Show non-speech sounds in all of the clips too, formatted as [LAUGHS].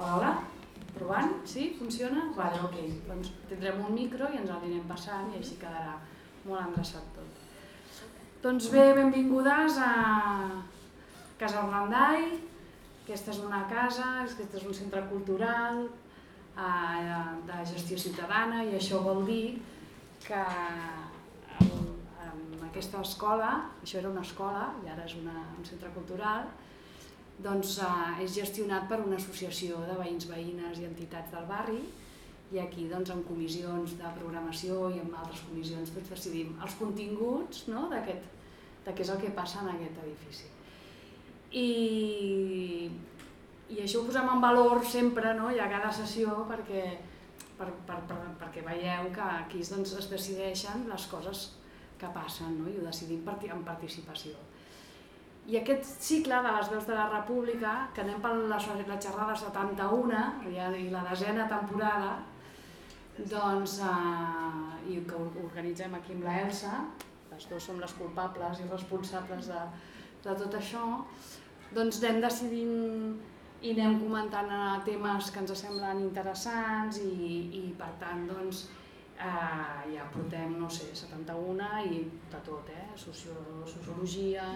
Hola. Provant? Sí? Funciona? Vale, ok. Doncs tindrem un micro i ens el anirem passant i així quedarà molt endreçat tot. Doncs bé, benvingudes a Casa Orlandai. Aquesta és una casa, aquest és un centre cultural eh, de gestió ciutadana i això vol dir que en aquesta escola, això era una escola i ara és una, un centre cultural, doncs, eh, és gestionat per una associació de veïns, veïnes i entitats del barri i aquí doncs, en comissions de programació i en altres comissions doncs, decidim els continguts no? d'aquest de què és el que passa en aquest edifici. I, i això ho posem en valor sempre no? i a cada sessió perquè, per, per, per, perquè veieu que aquí doncs, es decideixen les coses que passen no? i ho decidim en participació. I aquest cicle de les veus de la República, que anem per la, la xerrada 71 i la desena temporada, doncs, eh, i que organitzem aquí amb la Elsa, les dues som les culpables i responsables de, de tot això, doncs anem decidint i anem comentant eh, temes que ens semblen interessants i, i per tant doncs, eh, ja portem, no sé, 71 i de tot, eh? Socio, sociologia,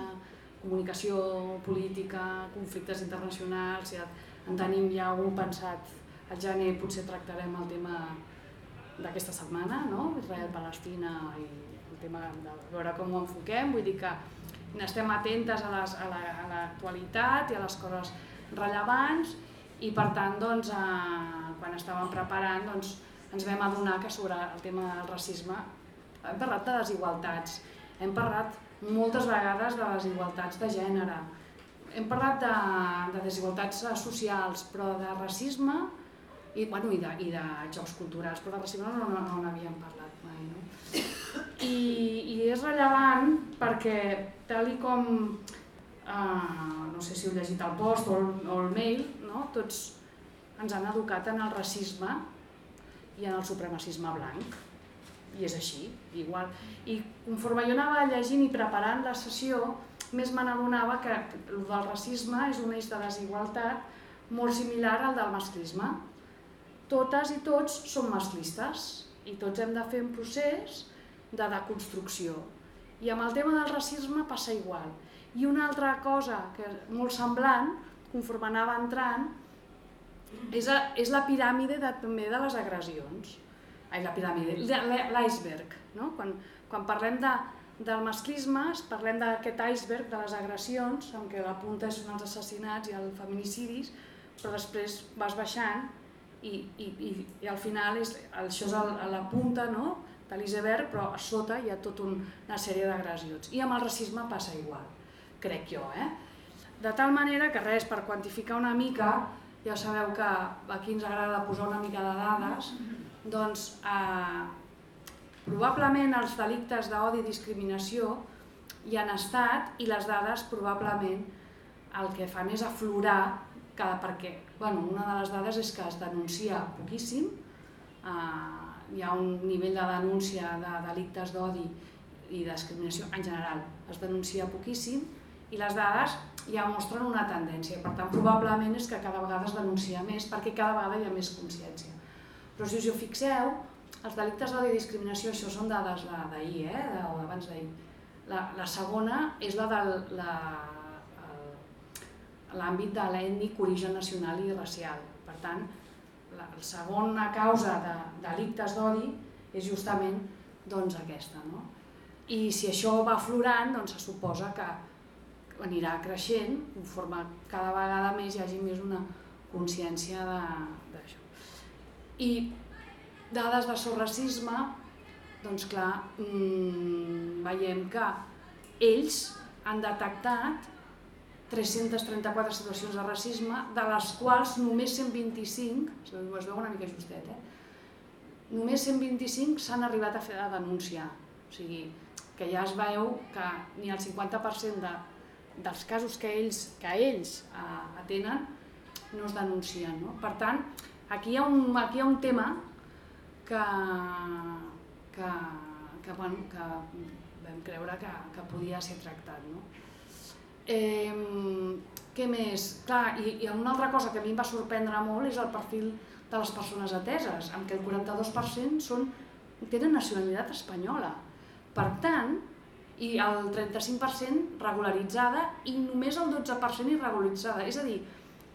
comunicació política, conflictes internacionals, ja en tenim ja un pensat al gener potser tractarem el tema d'aquesta setmana, no? Israel-Palestina i el tema de veure com ho enfoquem, vull dir que estem atentes a l'actualitat la, i a les coses rellevants i per tant doncs, eh, quan estàvem preparant doncs, ens vam adonar que sobre el tema del racisme hem parlat de desigualtats, hem parlat moltes vegades de desigualtats de gènere. Hem parlat de, de desigualtats socials, però de racisme i, bueno, i, de, i de jocs culturals, però de racisme no, no, no n'havíem parlat mai. No? I, I és rellevant perquè, tal i com, eh, no sé si heu llegit el post o el, o el mail, no? tots ens han educat en el racisme i en el supremacisme blanc i és així, igual. I conforme jo anava llegint i preparant la sessió, més me n'adonava que el del racisme és un eix de desigualtat molt similar al del masclisme. Totes i tots som masclistes i tots hem de fer un procés de deconstrucció. I amb el tema del racisme passa igual. I una altra cosa que molt semblant, conforme anava entrant, és, a, és la piràmide de, també de les agressions ai, la piràmide, l'iceberg. No? Quan, quan parlem de, del masclisme, parlem d'aquest iceberg de les agressions, en què la punta són els assassinats i els feminicidis, però després vas baixant i, i, i, i al final és, això és a la punta no? de l'iceberg, però a sota hi ha tota un, una sèrie d'agressions. I amb el racisme passa igual, crec jo. Eh? De tal manera que res, per quantificar una mica, ja sabeu que aquí ens agrada posar una mica de dades, doncs eh, probablement els delictes d'odi i discriminació hi han estat i les dades probablement el que fan és aflorar cada, perquè. Bueno, una de les dades és que es denuncia poquíssim, eh, hi ha un nivell de denúncia de delictes d'odi i discriminació en general, es denuncia poquíssim i les dades ja mostren una tendència, per tant probablement és que cada vegada es denuncia més perquè cada vegada hi ha més consciència. Però si us hi fixeu, els delictes d'odi i discriminació, això són dades d'ahir, eh? o d'abans d'ahir. La, la segona és la de l'àmbit de l'ètnic, origen nacional i racial. Per tant, la, la segona causa de, de delictes d'odi és justament doncs, aquesta. No? I si això va aflorant, doncs se suposa que anirà creixent conforme cada vegada més hi hagi més una consciència d'això. I dades de sorracisme, doncs clar, mmm, veiem que ells han detectat 334 situacions de racisme, de les quals només 125, es veu una mica justet, eh? només 125 s'han arribat a fer la denúncia. O sigui, que ja es veu que ni el 50% de, dels casos que ells, que ells eh, atenen no es denuncien. No? Per tant, Aquí hi ha un, aquí hi ha un tema que, que, que, bueno, que vam creure que, que podia ser tractat. No? Eh, què més? Clar, i, i una altra cosa que a mi em va sorprendre molt és el perfil de les persones ateses, en què el 42% són, tenen nacionalitat espanyola. Per tant, i el 35% regularitzada i només el 12% irregularitzada. És a dir,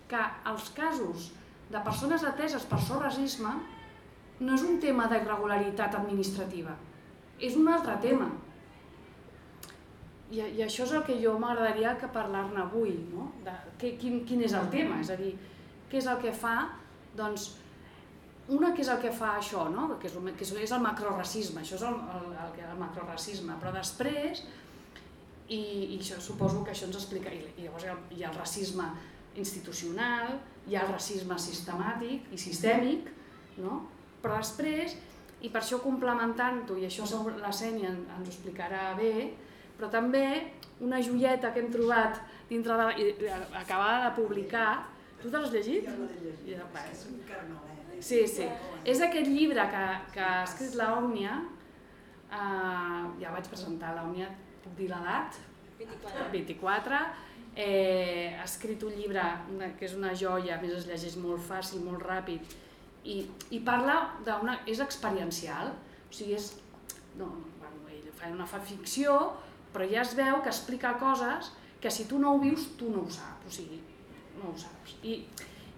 que els casos de persones ateses per so racisme no és un tema d'irregularitat administrativa, és un altre tema. I, I això és el que jo m'agradaria que parlar-ne avui, no? de que, quin, quin és el tema, és a dir, què és el que fa, doncs, una que és el que fa això, no? que, és, que és el macroracisme, això és el, el, el, el macroracisme, però després, i, i això, suposo que això ens explica, i, i llavors hi ha, hi ha el racisme institucional, hi ha el racisme sistemàtic i sistèmic, no? però després, i per això complementant-ho, i això la Sènia ens ho explicarà bé, però també una joieta que hem trobat dintre de... I, acabada de publicar, tu te l'has llegit? Jo no l'he llegit, ja, és un carnolet. Eh? Sí, sí. És aquest llibre que, que ha escrit l'Òmnia, eh, ja vaig presentar l'Òmnia, puc dir l'edat? 24. 24. Eh, ha escrit un llibre que és una joia, a més es llegeix molt fàcil, molt ràpid, i, i parla d'una... és experiencial, o sigui, és... No, bueno, ell fa una fa ficció, però ja es veu que explica coses que si tu no ho vius, tu no ho saps, o sigui, no ho saps. I,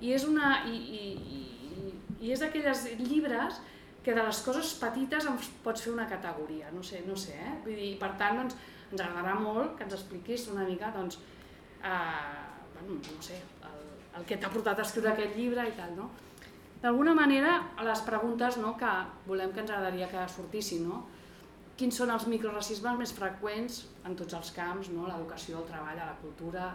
i és una... I, i, i, i és d'aquelles llibres que de les coses petites ens pots fer una categoria, no sé, no sé, eh? Vull dir, per tant, doncs, ens agradarà molt que ens expliquis una mica, doncs, eh, bueno, no sé, el, el que t'ha portat a escriure aquest llibre i tal, no? D'alguna manera, les preguntes no, que volem que ens agradaria que sortissin, no? quins són els microracismes més freqüents en tots els camps, no? l'educació, el treball, la cultura...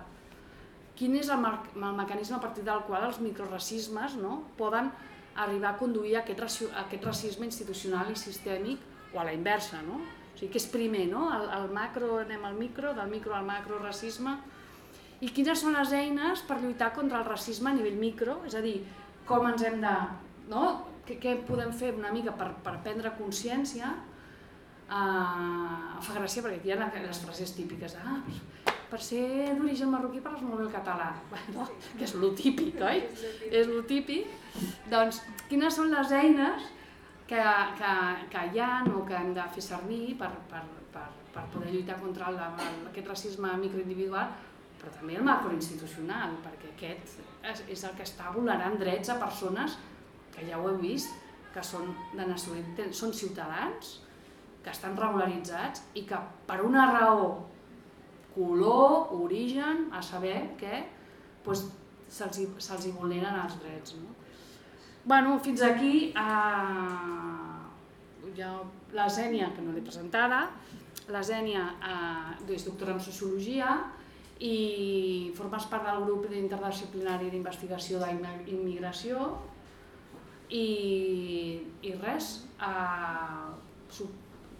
Quin és el, el mecanisme a partir del qual els microracismes no? poden arribar a conduir a aquest, a aquest racisme institucional i sistèmic o a la inversa, no? O sigui, que és primer, no? El, el macro, anem al micro, del micro al macro racisme, i quines són les eines per lluitar contra el racisme a nivell micro, és a dir, com ens hem de... No? Què, què podem fer una mica per, per prendre consciència? Uh, fa gràcia perquè aquí hi ha les frases típiques ah, per ser d'origen marroquí parles molt bé el català. [LAUGHS] Bueno, que és lo típic, oi? és lo típic. Doncs quines són les eines que, que, que hi ha o que hem de fer servir per, per, per, per poder lluitar contra el, el, aquest racisme microindividual però també el macroinstitucional perquè aquest és, és el que està vulnerant drets a persones que ja ho heu vist que són, de nacionalitat, són ciutadans que estan regularitzats i que per una raó, color, origen, a saber què, doncs se'ls se vulneren els drets. No? bueno, fins aquí eh, ja, la Zènia, que no l'he presentada, la Zènia eh, és doctora en Sociologia i formes part del grup interdisciplinari d'investigació d'immigració i, i res, eh,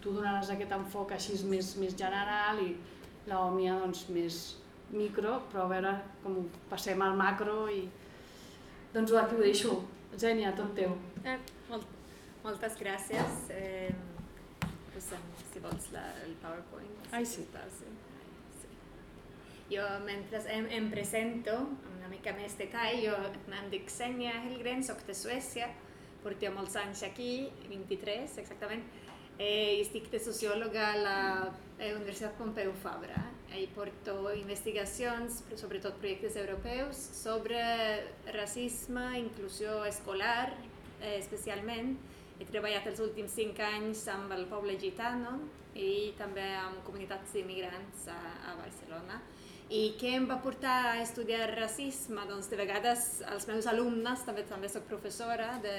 tu donaràs aquest enfoc així més, més general i l'Òmia doncs, més micro, però a veure com passem al macro i doncs aquí ho deixo. Gènia, tot teu. Eh, molt, moltes gràcies. Eh, posem, si vols, la, el PowerPoint. Ai, sí. sí. sí. Jo, mentre em, em presento una mica més detall, jo em dic Senya Helgren, soc de Suècia, porto molts anys aquí, 23 exactament, e estic de sociòloga a la eh, Universitat Pompeu Fabra. Hi porto investigacions, sobretot projectes europeus, sobre racisme, inclusió escolar, eh, especialment. He treballat els últims cinc anys amb el poble gitano i també amb comunitats d'immigrants a, a Barcelona. I què em va portar a estudiar racisme? Doncs de vegades els meus alumnes, també, també soc professora de,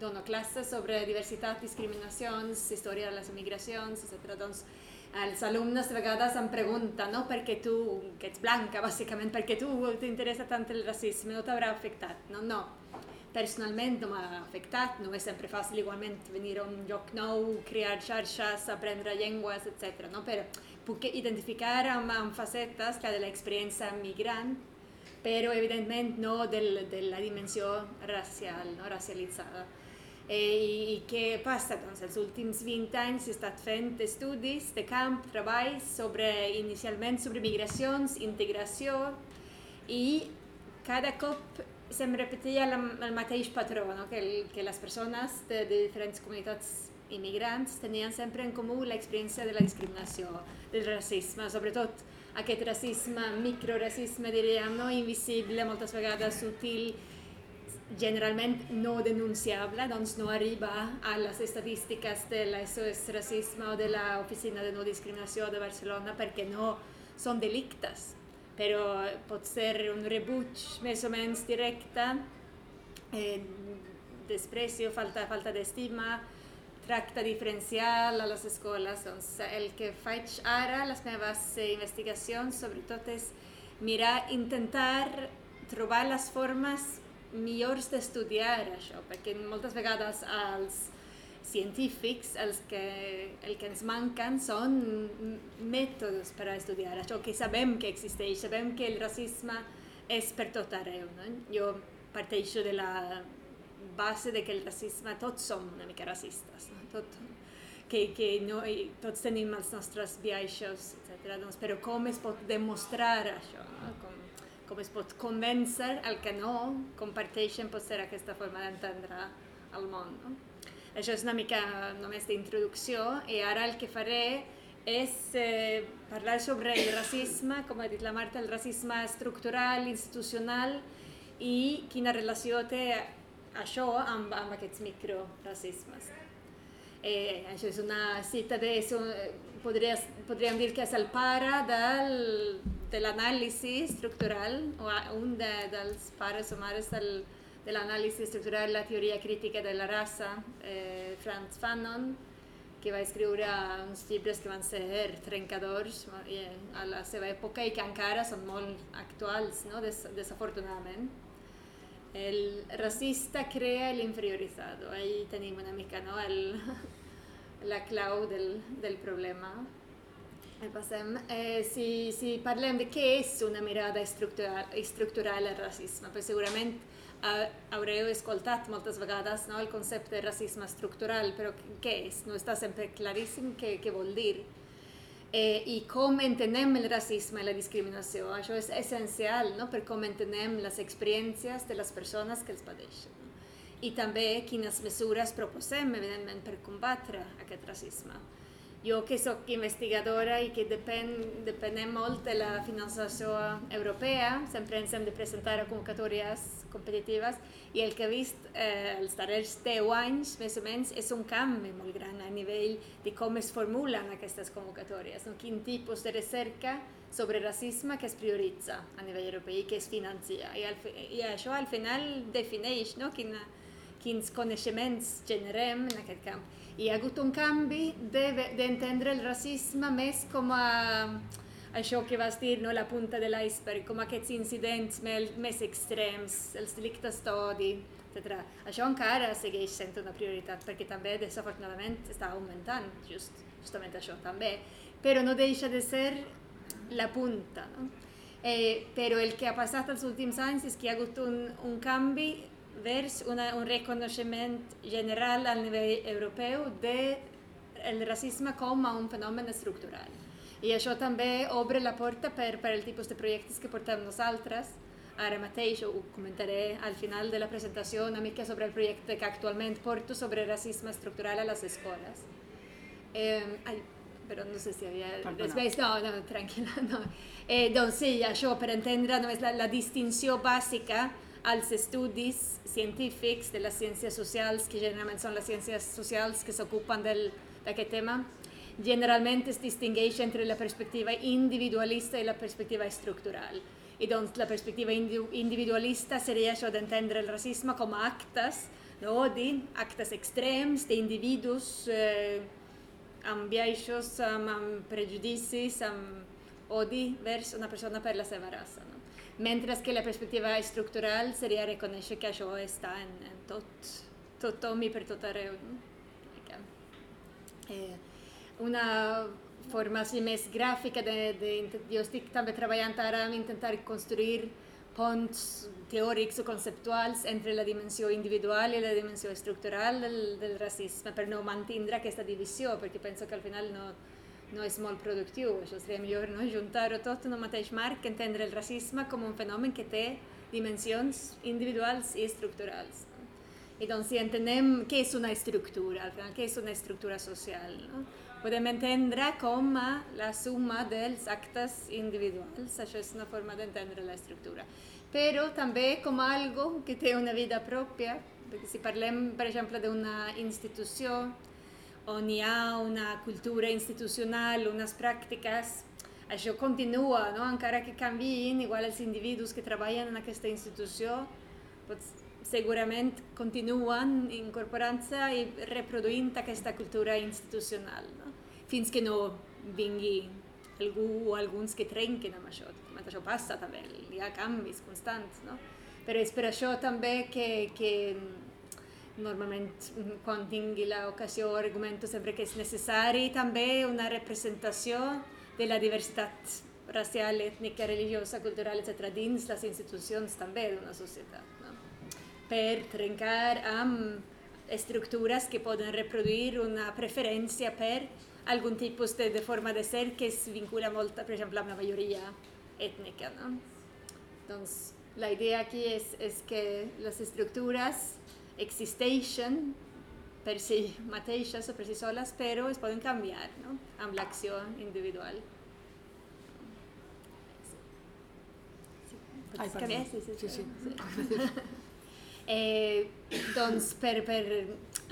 dono classes sobre diversitat, discriminacions, història de les migracions, etc. Doncs els alumnes de vegades em pregunten, no, perquè tu, que ets blanca, bàsicament, perquè tu t'interessa tant el racisme, no t'haurà afectat. No, no, personalment no m'ha afectat, no és sempre fàcil igualment venir a un lloc nou, crear xarxes, aprendre llengües, etc. No? Però puc identificar amb, amb facetes que de l'experiència migrant, però evidentment no del, de la dimensió racial, no? racialitzada. Eh, I què passa? Doncs els últims 20 anys he estat fent estudis de camp, treballs sobre, inicialment sobre migracions, integració, i cada cop se'm repetia el, el mateix patró, no? que, el, que les persones de, de diferents comunitats immigrants tenien sempre en comú l'experiència de la discriminació, del racisme, sobretot aquest racisme, microracisme, diríem, no? invisible, moltes vegades sutil, generalment no denunciable, doncs no arriba a les estadístiques de l'SOS Racisme o de l'Oficina de No Discriminació de Barcelona perquè no són delictes, però pot ser un rebuig més o menys directe, eh, desprecio, falta, falta d'estima, tracte diferencial a les escoles. Doncs el que faig ara, les meves investigacions, sobretot és mirar, intentar trobar les formes millors d'estudiar això, perquè moltes vegades els científics els que, el que ens manquen són mètodes per a estudiar això, que sabem que existeix, sabem que el racisme és per tot arreu. No? Jo parteixo de la base de que el racisme, tots som una mica racistes? Tot, que, que no, tots tenim els nostres biaixos, etc. Doncs, però com es pot demostrar això? No? Com, com es pot convèncer el que no comparteixen pot ser aquesta forma d'entendre el món. No? Això és una mica només d'introducció i ara el que faré és eh, parlar sobre el racisme, com ha dit la Marta, el racisme estructural, institucional i quina relació té això amb, amb aquests microracismes. Eh, això és una cita de... Podria, podríem dir que és el pare del, de l'anàlisi estructural, o un de, dels pares o mares del, de l'anàlisi estructural, la teoria crítica de la raça, eh, Franz Fanon, que va escriure uns llibres que van ser trencadors eh, a la seva època i que encara són molt actuals, no? Des, desafortunadament el racista crea l'inferioritzat. Ahí tenim una mica no? el, [LAUGHS] la clau del, del problema. Passem. Eh, si, si parlem de què és una mirada estructural, estructural al racisme, però segurament eh, haureu escoltat moltes vegades no, el concepte de racisme estructural, però què és? No està sempre claríssim què, què vol dir eh, i com entenem el racisme i la discriminació. Això és essencial no? per com entenem les experiències de les persones que els pateixen. I també quines mesures proposem, evidentment, per combatre aquest racisme jo que sóc investigadora i que depèn, depenem molt de la finançació europea, sempre ens hem de presentar a convocatòries competitives i el que he vist eh, els darrers 10 anys, més o menys, és un canvi molt gran a nivell de com es formulen aquestes convocatòries, no? quin tipus de recerca sobre racisme que es prioritza a nivell europeu i que es financia. I, al, i això al final defineix no? Quina, quins coneixements generem en aquest camp hi ha hagut un canvi d'entendre de, el racisme més com a això que vas dir, no? la punta de l'iceberg, com aquests incidents més extrems, els delictes d'odi, etc. Això encara segueix sent una prioritat, perquè també, desafortunadament, està augmentant, just, justament això també, però no deixa de ser la punta. No? Eh, però el que ha passat els últims anys és que hi ha hagut un, un canvi vers una, un reconeixement general a nivell europeu de racisme com a un fenomen estructural. I això també obre la porta per, per el tipus de projectes que portem nosaltres. Ara mateix ho comentaré al final de la presentació una mica sobre el projecte que actualment porto sobre racisme estructural a les escoles. Eh, ai, però no sé si havia... Després, no, no, tranquil·la, no. Eh, doncs sí, això per entendre només la, la distinció bàsica als estudis científics de les ciències socials, que generalment són les ciències socials que s'ocupen d'aquest tema, generalment es distingeix entre la perspectiva individualista i la perspectiva estructural. I doncs la perspectiva individualista seria això d'entendre el racisme com a actes d'odi, actes extrems d'individus eh, amb biaixos, amb, amb prejudicis, amb odi vers una persona per la seva raça. No? Mentre que la perspectiva estructural seria reconèixer que això està en, en tot, tothom i per tot arreu. No? Eh, una forma així més gràfica de, de, jo estic també treballant ara en intentar construir ponts teòrics o conceptuals entre la dimensió individual i la dimensió estructural del, del racisme per no mantindre aquesta divisió perquè penso que al final no, no és molt productiu. Això seria millor no? juntar-ho tot en el mateix marc, entendre el racisme com un fenomen que té dimensions individuals i estructurals. No? I doncs si entenem què és una estructura, al final, què és una estructura social, no? podem entendre com a la suma dels actes individuals, això és una forma d'entendre l'estructura. Però també com algo que té una vida pròpia, perquè si parlem, per exemple, d'una institució on hi ha una cultura institucional, unes pràctiques, això continua, no? encara que canviïn, igual els individus que treballen en aquesta institució doncs, segurament continuen incorporant-se i reproduint aquesta cultura institucional, no? fins que no vingui algú o alguns que trenquen amb això. Això passa també, hi ha canvis constants, no? però és per això també que, que normalment quan tingui l'ocasió argumento sempre que és necessari també una representació de la diversitat racial, ètnica, religiosa, cultural, etc. dins les institucions també d'una societat. No? Per trencar amb estructures que poden reproduir una preferència per algun tipus de, de forma de ser que es vincula molt, per exemple, amb la majoria ètnica. No? Doncs la idea aquí és, és que les estructures existeixen per si mateixes o per si soles, però es poden canviar no? amb l'acció individual. Ai, perdó. Sí, sí, Sí, sí. [LAUGHS] Eh, doncs per, per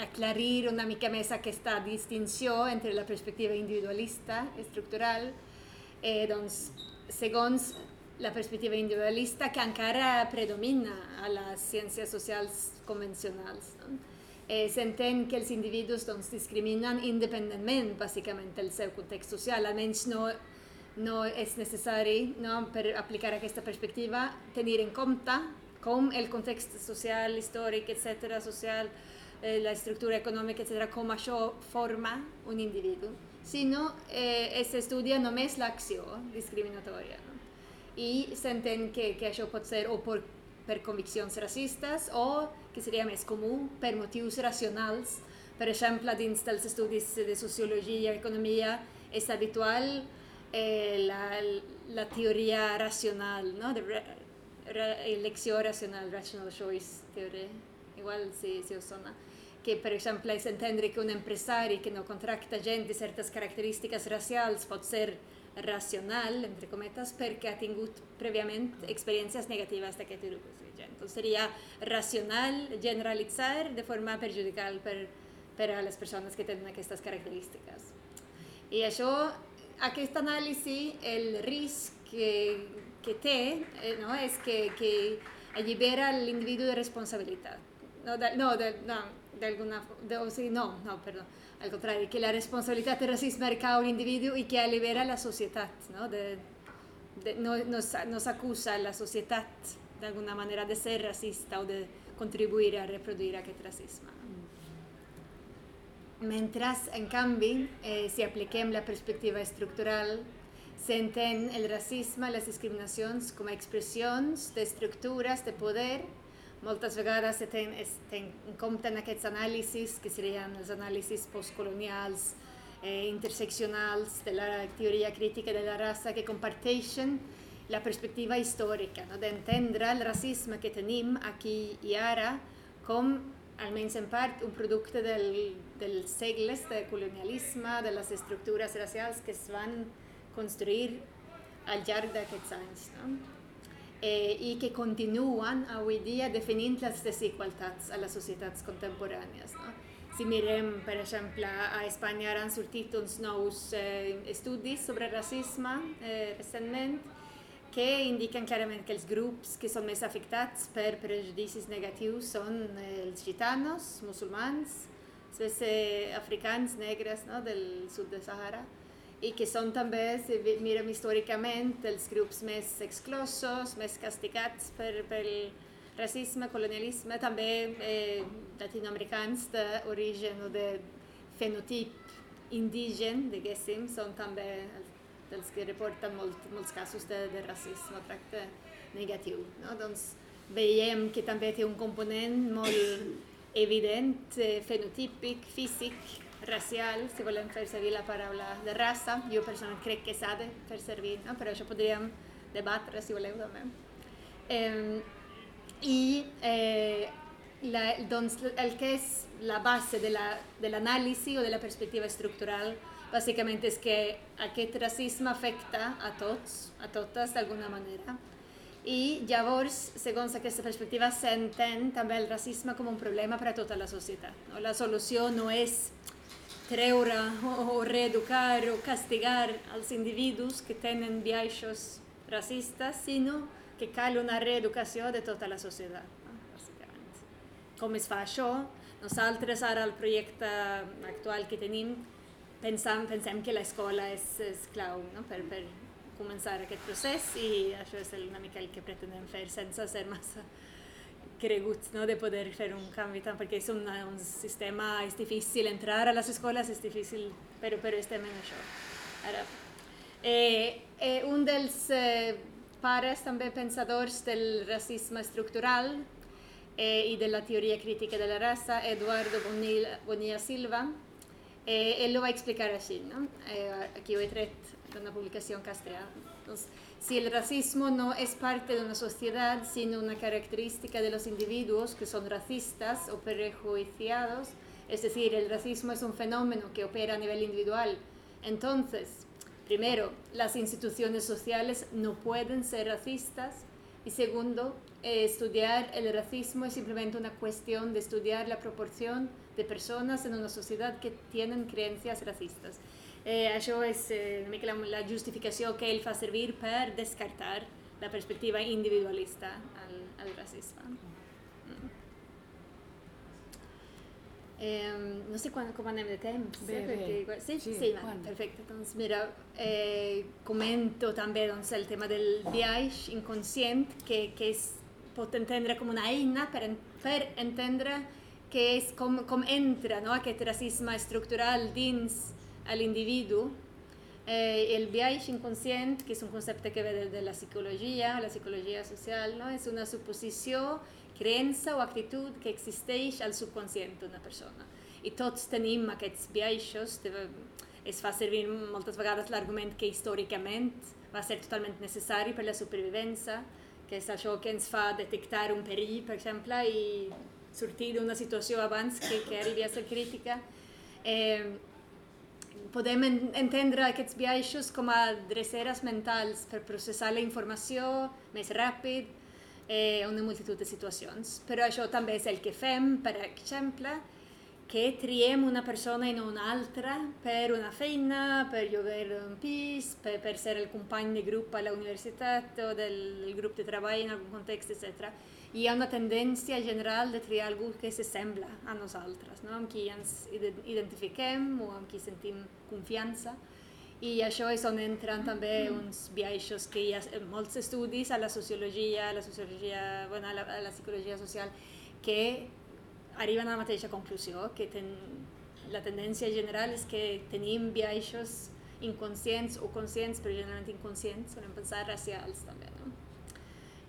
aclarir una mica més aquesta distinció entre la perspectiva individualista estructural, eh, doncs, segons la perspectiva individualista que encara predomina a les ciències socials convencionals. No? Eh, S'entén que els individus doncs, discriminen independentment, bàsicament, del seu context social, almenys no, no és necessari no, per aplicar aquesta perspectiva tenir en compte com el context social, històric, etc., social, eh, la estructura econòmica, etc., com això forma un individu, sinó eh, s'estudia només l'acció discriminatòria. No? I s'entén que, que això pot ser o per, per conviccions racistes o, que seria més comú, per motius racionals. Per exemple, dins dels estudis de sociologia i economia és habitual eh, la, la teoria racional, no? de re, re, elecció racional, rational choice theory, igual si, si us sona que per exemple és entendre que un empresari que no contracta gent de certes característiques racials pot ser racional, entre cometes, perquè ha tingut prèviament experiències negatives d'aquest de gent. Doncs seria racional generalitzar de forma perjudicial per, per a les persones que tenen aquestes característiques. I això, aquest anàlisi, el risc que, que té eh, no, és que, que allibera l'individu de responsabilitat. No, de, no, de, no d'alguna o sigui, no, no, perdó, al contrari, que la responsabilitat del racisme recau a l'individu i que allibera la societat, no? De, de, no, no, no s'acusa la societat d'alguna manera de ser racista o de contribuir a reproduir aquest racisme. Mentre, en canvi, eh, si apliquem la perspectiva estructural, s'entén el racisme i les discriminacions com a expressions d'estructures de poder moltes vegades se ten, es ten en compte en aquests anàlisis, que serien els anàlisis postcolonials, eh, interseccionals de la teoria crítica de la raça, que comparteixen la perspectiva històrica, no? d'entendre el racisme que tenim aquí i ara com, almenys en part, un producte del, dels segles de colonialisme, de les estructures racials que es van construir al llarg d'aquests anys. No? Eh, i que continuen avui dia definint les desigualtats a les societats contemporànies. No? Si mirem, per exemple, a Espanya han sortit uns nous eh, estudis sobre racisme eh, recentment que indiquen clarament que els grups que són més afectats per prejudicis negatius són eh, els gitanos, musulmans, eh, africans, negres no? del sud de Sahara, i que són també, si mirem històricament, els grups més exclosos, més castigats per, pel racisme, colonialisme, també eh, latinoamericans d'origen o de fenotip indígen, diguéssim, són també els que reporten molt, molts casos de, de racisme tracte negatiu. No? Doncs veiem que també té un component molt evident, eh, fenotípic, físic, racial, si volem fer servir la paraula de raça, jo personalment crec que s'ha de fer servir, no? però això podríem si voleu també. Eh, I eh, la, el que és la base de l'anàlisi la, de o de la perspectiva estructural bàsicament és que aquest racisme afecta a tots, a totes d'alguna manera. I llavors, segons aquesta perspectiva, s'entén també el racisme com un problema per a tota la societat. No? La solució no és treure o reeducar o castigar els individus que tenen biaixos racistes, sinó que cal una reeducació de tota la societat. Com es fa això? Nosaltres ara el projecte actual que tenim pensem, pensem que l'escola és, és clau no? per, per començar aquest procés i això és una mica el que pretenem fer sense ser massa creguts no? de poder fer un canvi tant perquè és un, un sistema, és difícil entrar a les escoles, és difícil, però, però estem en això. Ara, eh, eh, un dels eh, pares també pensadors del racisme estructural eh, i de la teoria crítica de la raça, Eduardo Bonilla, Bonilla Silva, eh, ell lo va explicar així, no? Eh, aquí ho he tret d'una publicació en castellà. Entonces, si el racismo no es parte de una sociedad, sino una característica de los individuos que son racistas o prejuiciados, es decir, el racismo es un fenómeno que opera a nivel individual, entonces, primero, las instituciones sociales no pueden ser racistas y segundo, eh, estudiar el racismo es simplemente una cuestión de estudiar la proporción de personas en una sociedad que tienen creencias racistas. Eh, això és eh, la, la justificació que ell fa servir per descartar la perspectiva individualista al, al racisme. Mm. Eh, no sé quan, com anem de temps. Bé, eh? bé. Perquè, sí, Sí, sí, va, quan? perfecte. Doncs mira, eh, comento també doncs, el tema del viatge inconscient, que, que es pot entendre com una eina per, per entendre que és com, com entra no? aquest racisme estructural dins a l'individu. Eh, el viatge inconscient, que és un concepte que ve de, de la psicologia, la psicologia social, no? és una suposició, creença o actitud que existeix al subconscient d'una persona. I tots tenim aquests viatges, es fa servir moltes vegades l'argument que històricament va ser totalment necessari per la supervivència, que és això que ens fa detectar un perill, per exemple, i sortir d'una situació abans que, que arribi a ser crítica. Eh, podem en, entendre aquests viatges com a dreceres mentals per processar la informació més ràpid eh, una multitud de situacions. Però això també és el que fem, per exemple, que triem una persona i no una altra per una feina, per llogar un pis, per, per ser el company de grup a la universitat o del grup de treball en algun context, etc hi ha una tendència general de triar algú que s'assembla a nosaltres, no? amb qui ens identifiquem o amb qui sentim confiança. I això és on entren també uns viatges que hi ha molts estudis a la sociologia, a la, sociologia, bueno, a la, a la psicologia social, que arriben a la mateixa conclusió, que ten, la tendència general és que tenim viatges inconscients o conscients, però generalment inconscients, podem pensar racials també.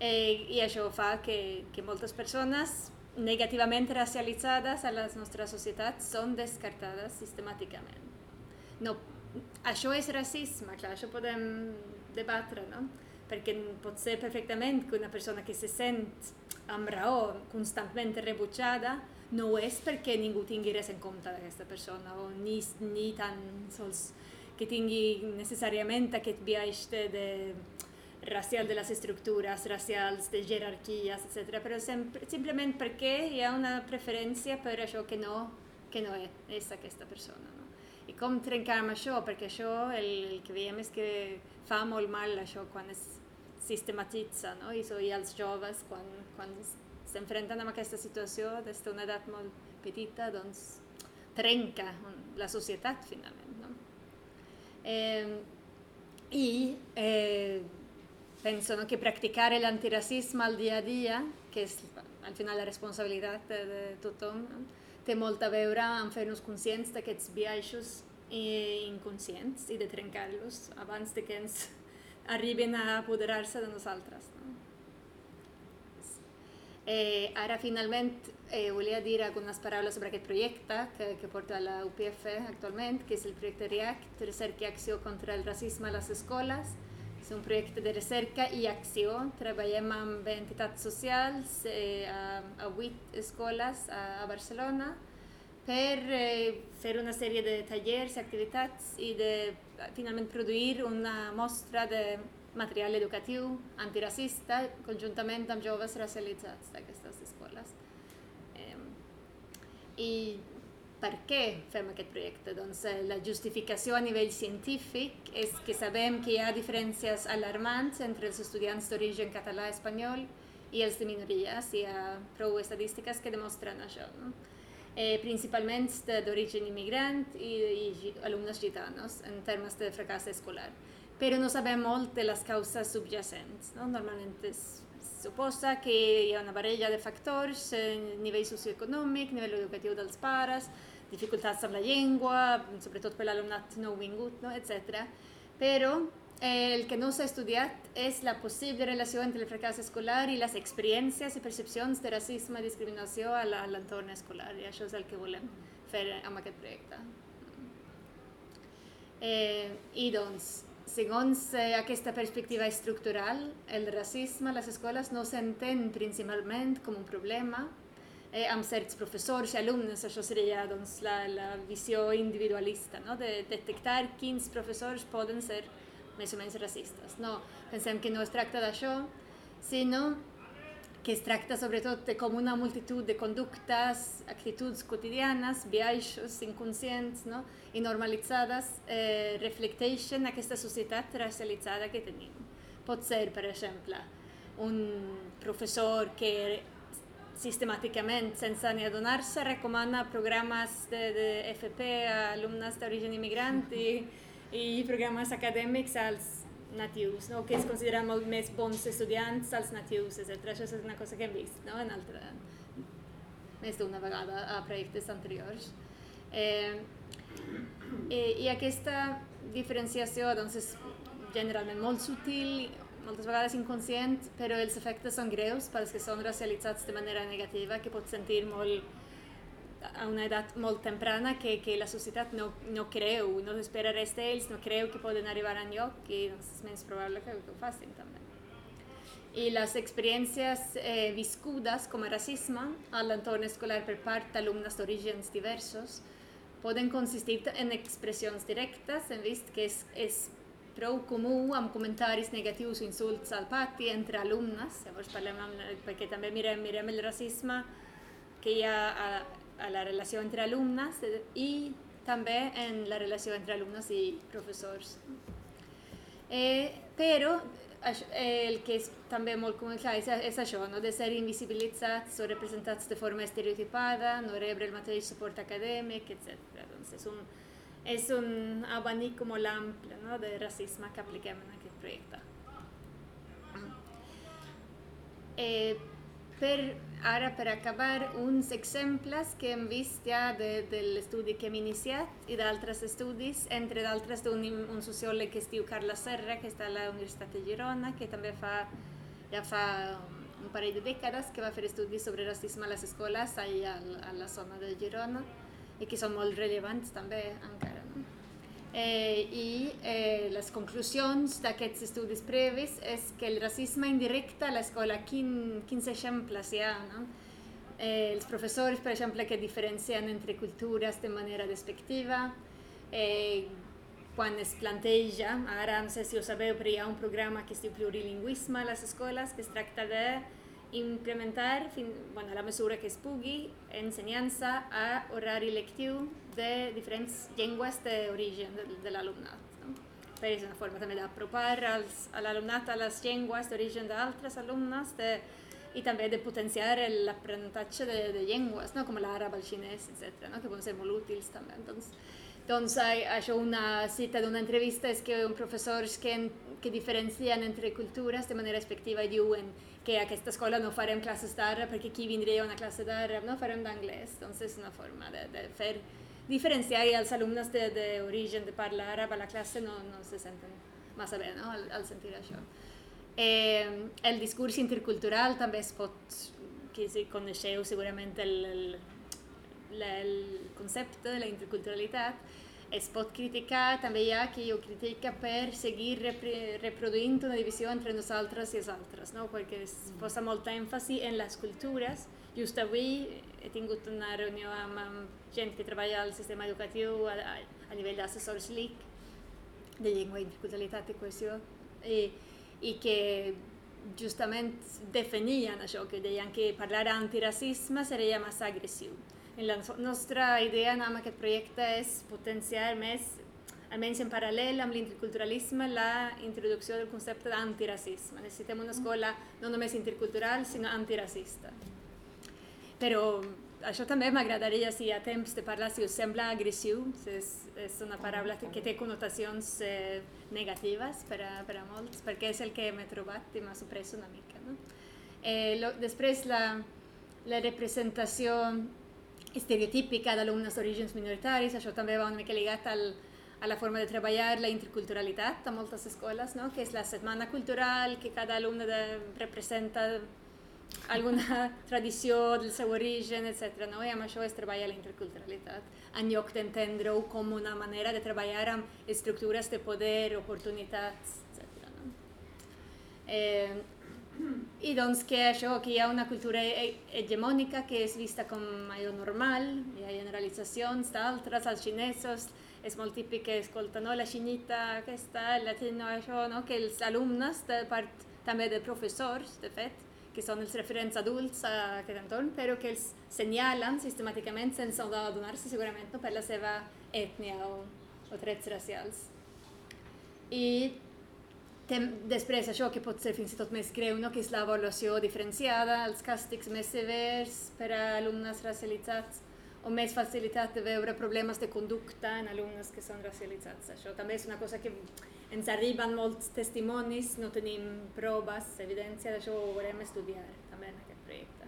Eh, I això fa que, que moltes persones negativament racialitzades a les nostres societats són descartades sistemàticament. No, això és racisme, clar, això podem debatre, no? perquè pot ser perfectament que una persona que se sent amb raó constantment rebutjada no ho és perquè ningú tingui res en compte d'aquesta persona o ni, ni tan sols que tingui necessàriament aquest viatge de, de racial de les estructures racials, de jerarquies, etc. Però simplement perquè hi ha una preferència per això que no, que no és, és aquesta persona. No? I com trencar amb això? Perquè això el, el que veiem és que fa molt mal això quan es sistematitza, no? I, so, i els joves quan, quan s'enfrenten amb aquesta situació des d'una edat molt petita, doncs trenca la societat finalment. No? Eh, I eh, penso no, que practicar el antiracisme al dia a dia, que és al final la responsabilitat de, tothom, té molt a veure amb fer-nos conscients d'aquests viatges inconscients i de trencar-los abans de que ens [LAUGHS] arribin a apoderar-se de nosaltres. No? Eh, ara finalment eh, volia dir algunes paraules sobre aquest projecte que, que porta la UPF actualment, que és el projecte REACT, Recerca i Acció contra el Racisme a les Escoles. És un projecte de recerca i acció. Treballem amb entitats socials eh, a, a 8 escoles a, a Barcelona per eh, fer una sèrie de tallers i activitats i de finalment produir una mostra de material educatiu antiracista conjuntament amb joves racialitzats d'aquestes escoles. Eh, I per què fem aquest projecte? Doncs eh, la justificació a nivell científic és que sabem que hi ha diferències alarmants entre els estudiants d'origen català i espanyol i els de minories. Hi ha prou estadístiques que demostren això. No? Eh, principalment d'origen immigrant i, i alumnes gitanos en termes de fracàs escolar però no sabem molt de les causes subjacents. No? Normalment es suposa que hi ha una barreja de factors, eh, nivell socioeconòmic, nivell educatiu dels pares, dificultats amb la llengua, sobretot per l'alumnat nou vingut, no? etc. Però eh, el que no s'ha estudiat és la possible relació entre el fracàs escolar i les experiències i percepcions de racisme i discriminació a l'entorn escolar. I això és el que volem fer amb aquest projecte. Eh, I doncs, Segons eh, aquesta perspectiva estructural, el racisme a les escoles no s'entén principalment com un problema amb certs professors i alumnes, això seria doncs, la, la visió individualista, no? de detectar quins professors poden ser més o menys racistes. No, pensem que no es tracta d'això, sinó que es tracta sobretot de com una multitud de conductes, actituds quotidianes, biaixos inconscients no? i normalitzades eh, reflecteixen aquesta societat racialitzada que tenim. Pot ser, per exemple, un professor que sistemàticament, sense ni adonar-se, recomana programes de, de FP a alumnes d'origen immigrant i, i programes acadèmics als natius, no? que es consideren molt més bons estudiants als natius, etc. Això és una cosa que hem vist no? en altre, més d'una vegada a projectes anteriors. Eh, i, I aquesta diferenciació doncs, és generalment molt sutil, moltes vegades inconscient, però els efectes són greus pels que són racialitzats de manera negativa, que pot sentir molt a una edat molt temprana que, que la societat no, no creu, no espera res d'ells, no creu que poden arribar a lloc i doncs, és menys probable que ho facin també. I les experiències eh, viscudes com a racisme a l'entorn escolar per part d'alumnes d'orígens diversos poden consistir en expressions directes, hem vist que és, és prou comú amb comentaris negatius o insults al pati entre alumnes, llavors parlem amb, perquè també mirem, mirem el racisme que hi ha a, a la relació entre alumnes i també en la relació entre alumnes i professors. Eh, però això, eh, el que és també molt comú és, és això, no? de ser invisibilitzats o representats de forma estereotipada, no rebre el mateix suport acadèmic, etc. Doncs és un, és un abanic molt ample no? de racisme que apliquem en aquest projecte. Eh, per ara per acabar uns exemples que hem vist ja de, de l'estudi que hem iniciat i d'altres estudis, entre d'altres d'un un sociòleg que es diu Carla Serra, que està a la Universitat de Girona, que també fa, ja fa un parell de dècades que va fer estudis sobre racisme a les escoles allà a la zona de Girona i que són molt rellevants també encara. Eh, I eh, les conclusions d'aquests estudis previs és que el racisme indirecte a l'escola, quin, quins exemples hi ha? No? Eh, els professors, per exemple, que diferencien entre cultures de manera despectiva, eh, quan es planteja, ara no sé si ho sabeu, però hi ha un programa que es diu plurilingüisme a les escoles, que es tracta de implementar, bueno, a la mesura que es pugui, ensenyança a horari lectiu de diferents llengües d'origen de, de l'alumnat. No? Per és una forma també d'apropar a l'alumnat a les llengües d'origen d'altres alumnes de, i també de potenciar l'aprenentatge de, de llengües, no? com l'àrab, el xinès, etc., no? que poden ser molt útils també. Doncs, doncs això una cita d'una entrevista és que un professors que, que diferencien entre cultures de manera respectiva diuen que a aquesta escola no farem classes d'àrab perquè qui vindria a una classe d'àrab, no farem d'anglès. Doncs és una forma de, de fer diferenciar els alumnes d'origen de, de parla àrab a la classe no, no se senten massa bé no? al, al sentir això. Eh, el discurs intercultural també es pot que si coneixeu segurament el, el, el concepte de la interculturalitat, es pot criticar, també hi ha qui ho critica per seguir repre, reproduint una divisió entre nosaltres i els altres, no? perquè es posa molta èmfasi en les cultures. Just avui he tingut una reunió amb, amb gent que treballa al sistema educatiu a, a, a nivell d'assessors LIC, de llengua, interculturalitat i cohesió, i, i que justament definien això, que deien que parlar antiracisme seria massa agressiu la nostra idea amb aquest projecte és potenciar més, almenys en paral·lel amb l'interculturalisme, la introducció del concepte d'antiracisme. Necessitem una escola no només intercultural, sinó antiracista. Però això també m'agradaria, si hi ha temps de parlar, si us sembla agressiu, és, és una paraula que té connotacions eh, negatives per a, per a molts, perquè és el que m'he trobat i m'ha sorprès una mica. No? Eh, lo, després la, la representació estereotípica d'alumnes d'orígens minoritaris, això també va una mica lligat al, a la forma de treballar la interculturalitat a moltes escoles, no? que és la setmana cultural, que cada alumne de, representa alguna [LAUGHS] tradició del seu origen, etc. No? I amb això es treballa la interculturalitat, en lloc d'entendre-ho com una manera de treballar amb estructures de poder, oportunitats, etc. No? Eh, i doncs que això, que hi ha una cultura hegemònica que és vista com allò normal, hi ha generalitzacions d'altres, els xinesos, és molt típic que escolta, no, la xinita aquesta, el latino, això, no, que els alumnes, de part també de professors, de fet, que són els referents adults a aquest entorn, però que els senyalen sistemàticament sense adonar-se segurament no, per la seva ètnia o, o trets racials. I després, això que pot ser fins i tot més greu, no? que és l'avaluació diferenciada, els càstigs més severs per a alumnes racialitzats o més facilitat de veure problemes de conducta en alumnes que són racialitzats. Això també és una cosa que ens arriben molts testimonis, no tenim proves, evidència d'això, ho haurem estudiar també en aquest projecte.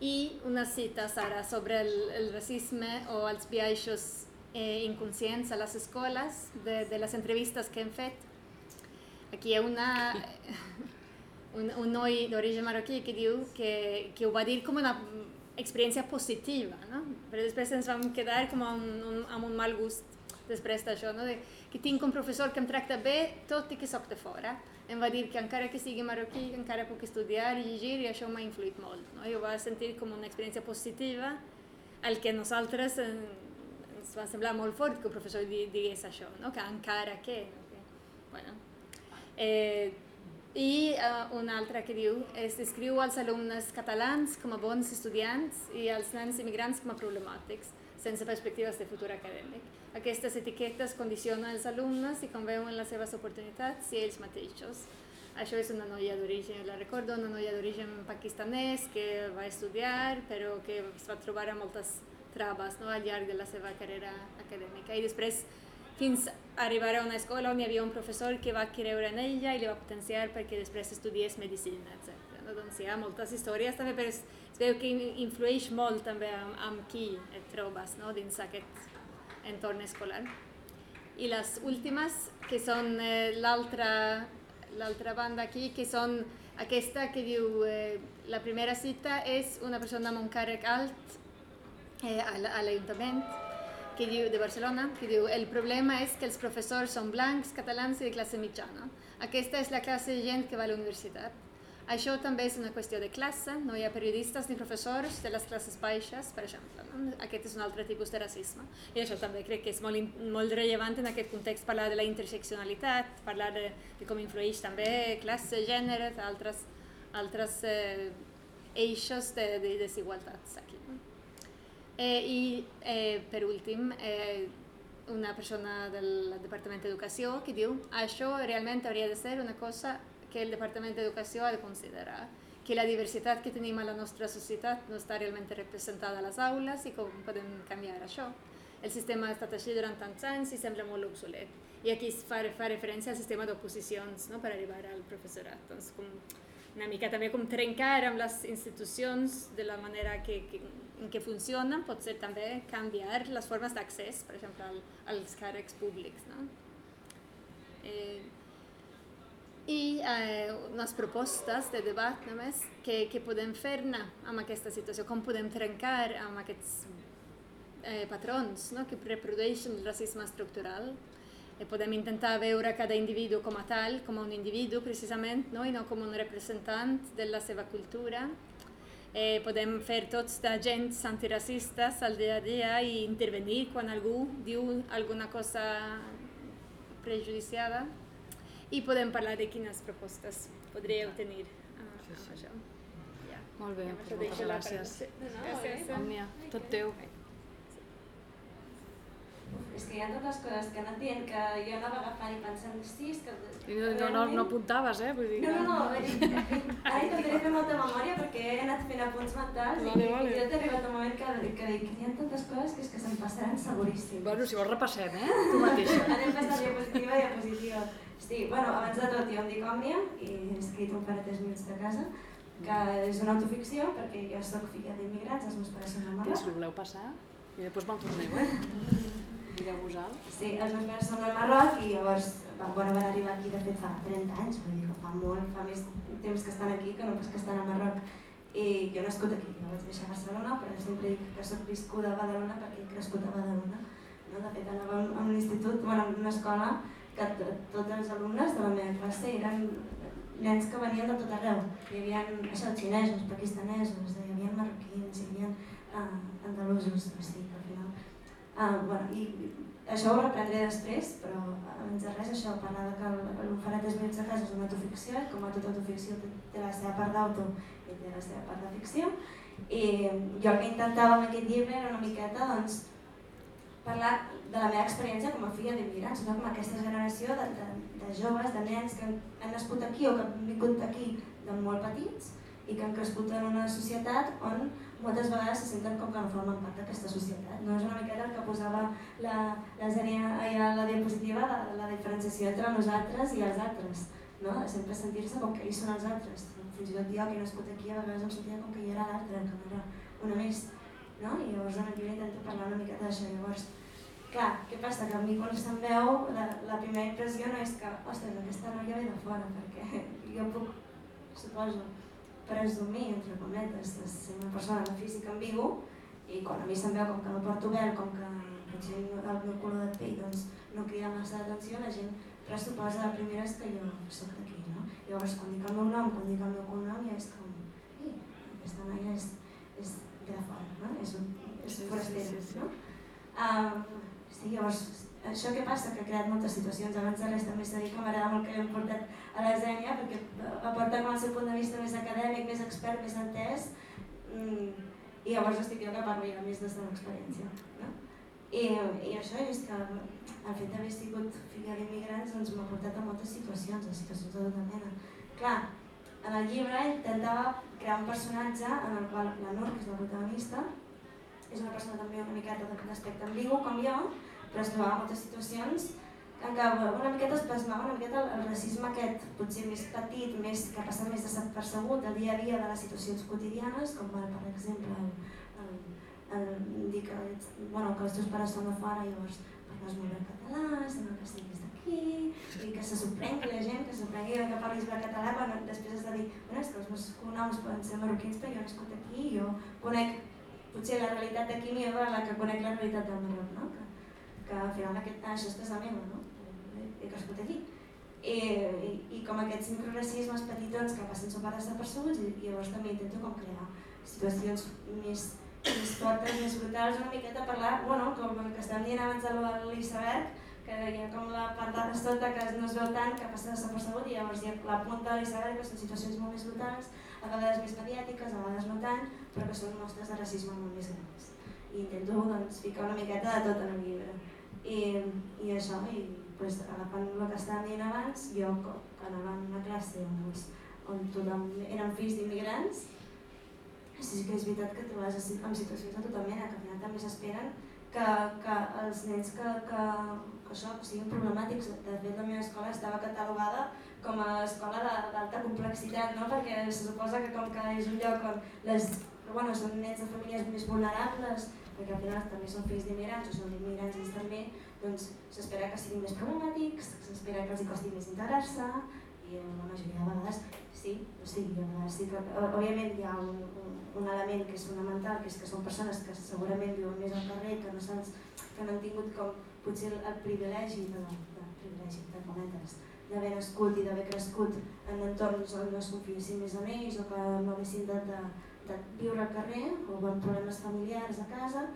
I una cita, Sara, sobre el, el racisme o els biaixos eh, inconscients a les escoles, de, de les entrevistes que hem fet, Aquí hi ha una, un, un noi d'origen marroquí que diu que, que ho va dir com una experiència positiva, no? però després ens vam quedar com amb un, amb un mal gust després d'això, no? de, que tinc un professor que em tracta bé tot i que soc de fora. Em va dir que encara que sigui marroquí, encara puc estudiar i llegir i això m'ha influït molt. No? Jo va sentir com una experiència positiva el que nosaltres ens va semblar molt fort que el professor digués això, no? que encara que... No? que bueno, Eh, I uh, una altra que diu, es descriu els alumnes catalans com a bons estudiants i els nens immigrants com a problemàtics, sense perspectives de futur acadèmic. Aquestes etiquetes condicionen els alumnes i com veuen les seves oportunitats i ells mateixos. Això és una noia d'origen, la recordo, una noia d'origen pakistanès que va estudiar però que es va trobar amb moltes traves no, al llarg de la seva carrera acadèmica. I després fins arribar a una escola on hi havia un professor que va creure en ella i li va potenciar perquè després estudiés medicina, etc. No? Doncs hi ha moltes històries també, però veu que influeix molt també amb, amb qui et trobes no? dins aquest entorn escolar. I les últimes, que són eh, l'altra banda aquí, que són aquesta que diu eh, la primera cita és una persona amb un càrrec alt eh, a l'Ajuntament, que diu, de Barcelona, que diu el problema és que els professors són blancs, catalans i de classe mitjana. Aquesta és la classe de gent que va a la universitat. Això també és una qüestió de classe, no hi ha periodistes ni professors de les classes baixes, per exemple. No? Aquest és un altre tipus de racisme. I això també crec que és molt, molt rellevant en aquest context parlar de la interseccionalitat, parlar de, de com influeix també classe, gènere, altres, altres eh, eixos de, de desigualtats aquí. Eh, I eh, per últim, eh, una persona del Departament d'Educació que diu això realment hauria de ser una cosa que el Departament d'Educació ha de considerar, que la diversitat que tenim a la nostra societat no està realment representada a les aules i com podem canviar això. El sistema ha estat així durant tants anys i sembla molt obsolet. I aquí es fa, fa referència al sistema d'oposicions no? per arribar al professorat. Doncs com una mica també com trencar amb les institucions de la manera que, que en què funcionen pot ser també canviar les formes d'accés, per exemple, al, als càrrecs públics. No? Eh, i eh, unes propostes de debat només que, que podem fer-ne amb aquesta situació, com podem trencar amb aquests eh, patrons no? que reprodueixen el racisme estructural. E podem intentar veure cada individu com a tal, com un individu precisament, no? i no com un representant de la seva cultura. Eh, podem fer tots d'agents antiracistes al dia a dia i intervenir quan algú diu alguna cosa prejudiciada i podem parlar de quines propostes podríeu tenir uh, sí, sí. amb això. Ja. Molt bé, ja moltes gràcies. No, no, gràcies. Òmnia, tot teu. És que hi ha tantes coses que anat dient que jo anava agafant i pensant, sí, és que... No, no, no, no apuntaves, eh? Vull dir, no, no, no, ara intentaré fer molta memòria perquè he anat fent apunts mentals vale, i vale. jo he arribat un moment que, que dic que hi ha tantes coses que és que se'm passaran seguríssim. Bueno, si vols repassem, eh? [LAUGHS] Tu mateixa. Anem passant diapositiva a diapositiva. Sí, bueno, abans de tot jo em dic Òmnia i he escrit un parell de minuts de casa que és una autoficció perquè jo sóc filla d'immigrants, els meus pares són de Si Marroc. voleu passar i després me'n torneu, eh? [LAUGHS] Digueu-vos-el. Sí, els meus pares són del Marroc i llavors van, bueno, van arribar aquí de fet fa 30 anys, vull dir que fa molt, fa més temps que estan aquí que no pas que estan a Marroc. I jo he nascut aquí, jo vaig a Barcelona, però sempre dic que soc viscuda a Badalona perquè he crescut a Badalona. No? De fet, anava a un institut, bueno, en una escola que tots els alumnes de la meva classe eren nens que venien de tot arreu. Hi havia això, xinesos, pakistanesos, hi havia marroquins, hi havia uh, andalusos, o sigui al. Uh, bueno, i això ho reprendré després, però abans de res això, parlar que l'Oferat dels minuts de casa és una autoficció com a tota autoficció té, la seva part d'auto i té la seva part de ficció. I jo el que intentava amb aquest llibre era una miqueta doncs, parlar de la meva experiència com a filla d'immigrants, no? com aquesta generació de, de, de joves, de nens que han nascut aquí o que han vingut aquí de molt petits i que han crescut en una societat on moltes vegades se senten com que no formen part d'aquesta societat. No és una miqueta el que posava la, la Zenia allà a la diapositiva, la, la diferenciació entre nosaltres i els altres. No? Sempre sentir-se com que ells són els altres. Fins i tot jo, que he nascut aquí, a vegades em sentia com que jo era l'altre, que no era una més. No? I llavors en el llibre intento parlar una miqueta d'això. Llavors, clar, què passa? Que a mi quan se'm veu, la, la primera impressió no és que, ostres, aquesta noia ve de fora, perquè [LAUGHS] jo puc, suposo, presumir, entre cometes, de ser una persona de física ambigu i quan a mi se'm veu com que no porto vel, com que potser el meu color de pell doncs, no crida massa l'atenció, la gent pressuposa la primera és que jo sóc d'aquí, no? Llavors, quan dic el meu nom, quan dic el meu cognom, ja és com, ei, aquesta noia és, és de fora, no? És, un, és forastera, no? Um, sí, llavors, això què passa? Que ha creat moltes situacions. Abans de res també s'ha dit que m'agrada molt que l'hem portat a la Zènia perquè aporta com el seu punt de vista més acadèmic, més expert, més entès mm, i llavors estic jo que parlo ja més des de l'experiència. No? I, I això és que el fet d'haver sigut filla d'immigrants doncs, m'ha portat a moltes situacions, a situacions de tota mena. Clar, en el llibre intentava crear un personatge en el qual la Nur, que és la protagonista, és una persona també una miqueta d'aspecte ambigu com jo, però es trobava moltes situacions en què una miqueta es plasmava una miqueta el, racisme aquest, potser més petit, més, que passa més desapercebut el dia a dia de les situacions quotidianes, com per, per exemple el, el, el dir que, bueno, que els teus pares són de fora i llavors parles molt bé català, sembla que siguis d'aquí, i que se sorprengui la gent, que se sorprengui que parlis bé català, quan després has de dir, bueno, és que els meus cognoms poden ser marroquins, però jo he nascut aquí, jo conec potser la realitat d'aquí meva la que conec la realitat del Marroc, no? Que, que al final aquest, això és casa meva, no? He crescut aquí. I, i, i com aquests microracismes petitons que passen superdesapercebuts i, i llavors també intento com crear situacions més, més fortes, més brutals, una miqueta parlar, bueno, com el que estàvem dient abans de l'iceberg, que hi ha com la part de sota que no es veu tant, que passa desapercebut, i llavors hi ha la punta de l'iceberg, que són situacions molt més brutals, a vegades més mediàtiques, a vegades no tant, però que són mostres de racisme molt més grans. I intento doncs, ficar una miqueta de tot en el llibre. I, i això, i pues, agafant el que estàvem dient abans, jo que anava en una classe on, els, on tothom eren fills d'immigrants, sí que és veritat que trobes en situacions de tota mena, que al final també s'esperen que, que els nens que, que, que això que siguin problemàtics. De fet, la meva escola estava catalogada com a escola d'alta complexitat, no? perquè se suposa que com que és un lloc on les, bueno, són nens de famílies més vulnerables, perquè al final també són fills d'immigrants o són immigrants ells també, doncs s'espera que siguin més problemàtics, s'espera que els costi més integrar-se i la majoria de vegades sí, o sigui, a vegades sí que, òbviament hi ha un, un, un element que és fonamental, que és que són persones que segurament viuen més al carrer, que no, se'ls, que no han tingut com potser el, el privilegi, de, de, privilegi, de cometes, d'haver nascut i d'haver crescut en entorns on no es confiessin més en ells o que no haguessin de, de, de viure al carrer o amb problemes familiars a casa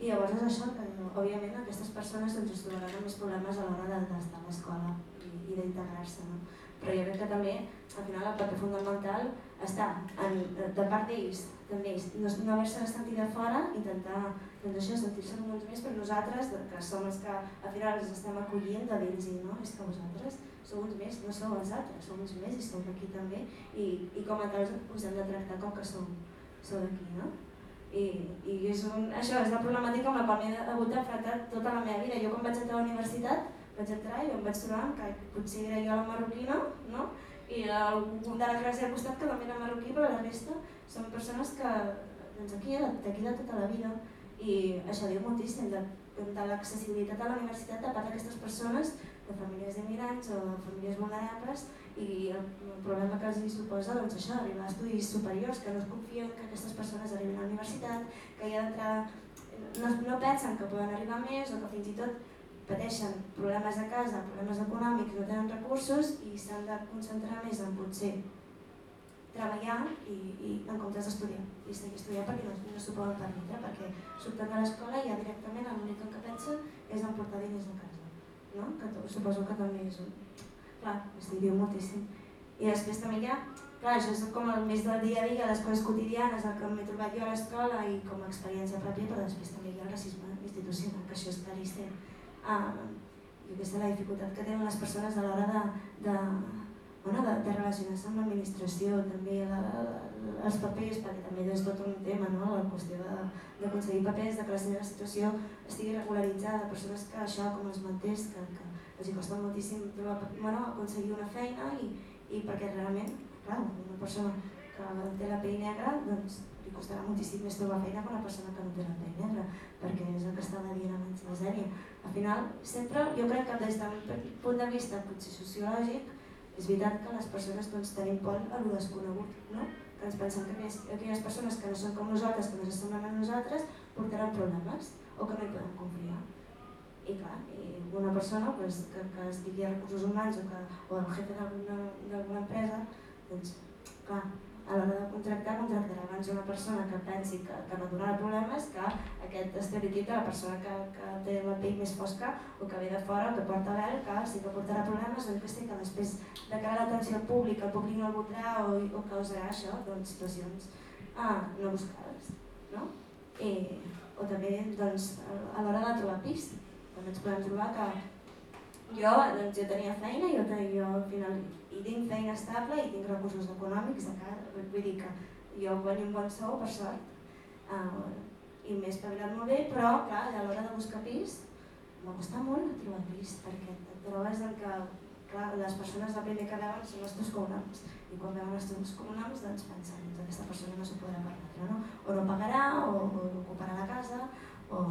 i llavors és això que, òbviament, aquestes persones doncs, es trobaran amb més problemes a l'hora d'estar a l'escola i, i d'integrar-se. No? Però jo crec que també, al final, el paper fundamental està en, de part d'ells, també, no, no haver-se sentit de fora, intentar doncs això, sentir-se uns més per nosaltres, que som els que al final ens estem acollint de i no, és que vosaltres sou uns més, no sou els altres, sou uns més i sou d'aquí també i, i com a tals us hem de tractar com que sou, sou d'aquí, no? I, i és un, això és la problemàtica amb la qual m'he hagut d'enfrontar tota la meva vida. Jo quan vaig entrar a la universitat vaig entrar i em vaig trobar que potser era jo la marroquina, no? i algun de la classe al costat que també era marroquí, però la resta són persones que, doncs aquí, d'aquí de tota la vida, i això diu moltíssim de, de l'accessibilitat a la universitat de part d'aquestes persones, de famílies immigrants o de famílies vulnerables, i el, problema que els suposa doncs això, arribar a estudis superiors, que no es confien que aquestes persones arribin a la universitat, que ja d'entrada no, no pensen que poden arribar més o que fins i tot pateixen problemes a casa, problemes econòmics, no tenen recursos i s'han de concentrar més en potser treballar i, i en comptes d'estudiar. I seguir estudiant perquè no, no s'ho poden permetre perquè surten de l'escola i ja directament l'únic que pensen és en portar diners a casa no? que suposo és un, clar, estic diu moltíssim. I després també hi ha, clar, això és com el més del dia a dia, les coses quotidianes, el que m'he trobat jo a l'escola i com a experiència pròpia, però després també hi ha el racisme institucional, que això és claríssim. Ah, I aquesta la dificultat que tenen les persones a l'hora de, de, bueno, de, de relacionar-se amb l'administració, també la, la, els papers, perquè també és tot un tema, no? la qüestió d'aconseguir papers, de que la seva situació estigui regularitzada, persones que això com els mantés, que, que els hi costa moltíssim trobar, bueno, aconseguir una feina i, i perquè realment, clar, una persona que té la pell negra, doncs li costarà moltíssim més trobar feina que una persona que no té la pell negra, perquè és el que estava dient abans la Zènia. Al final, sempre, jo crec que des d'un punt de vista potser sociològic, és veritat que les persones doncs, tenim por a lo desconegut, no? Ens pensem que aquelles, aquelles persones que no són com nosaltres, que no s'assemblen a nosaltres, portaran problemes o que no hi podem confiar. I clar, una persona pues, que, que estigui a recursos humans o, que, o el jefe d'alguna empresa, doncs clar, a l'hora de contractar, contractarà abans una persona que pensi que, que no donarà problemes que aquest estereotip de la persona que, que té la pell més fosca o que ve de fora o que porta vel, que sí que portarà problemes o que, sí, que després de cara a l'atenció pública el públic no el o, o causarà això, doncs situacions ah, no buscades. No? I, o també doncs, a l'hora de trobar pis, també ens podem trobar que jo, doncs, jo tenia feina, jo, jo al final i tinc feina estable i tinc recursos econòmics de casa, vull dir que jo guanyo un bon sou, per sort, uh, i m'he espavilat molt bé, però clar, a l'hora de buscar pis m'ha costat molt trobar pis, perquè et trobes en que clar, les persones de primer que veuen són els teus cognoms, i quan veuen els teus cognoms doncs pensen que aquesta persona no s'ho podrà permetre, no? o no pagarà, o, o ocuparà la casa, o,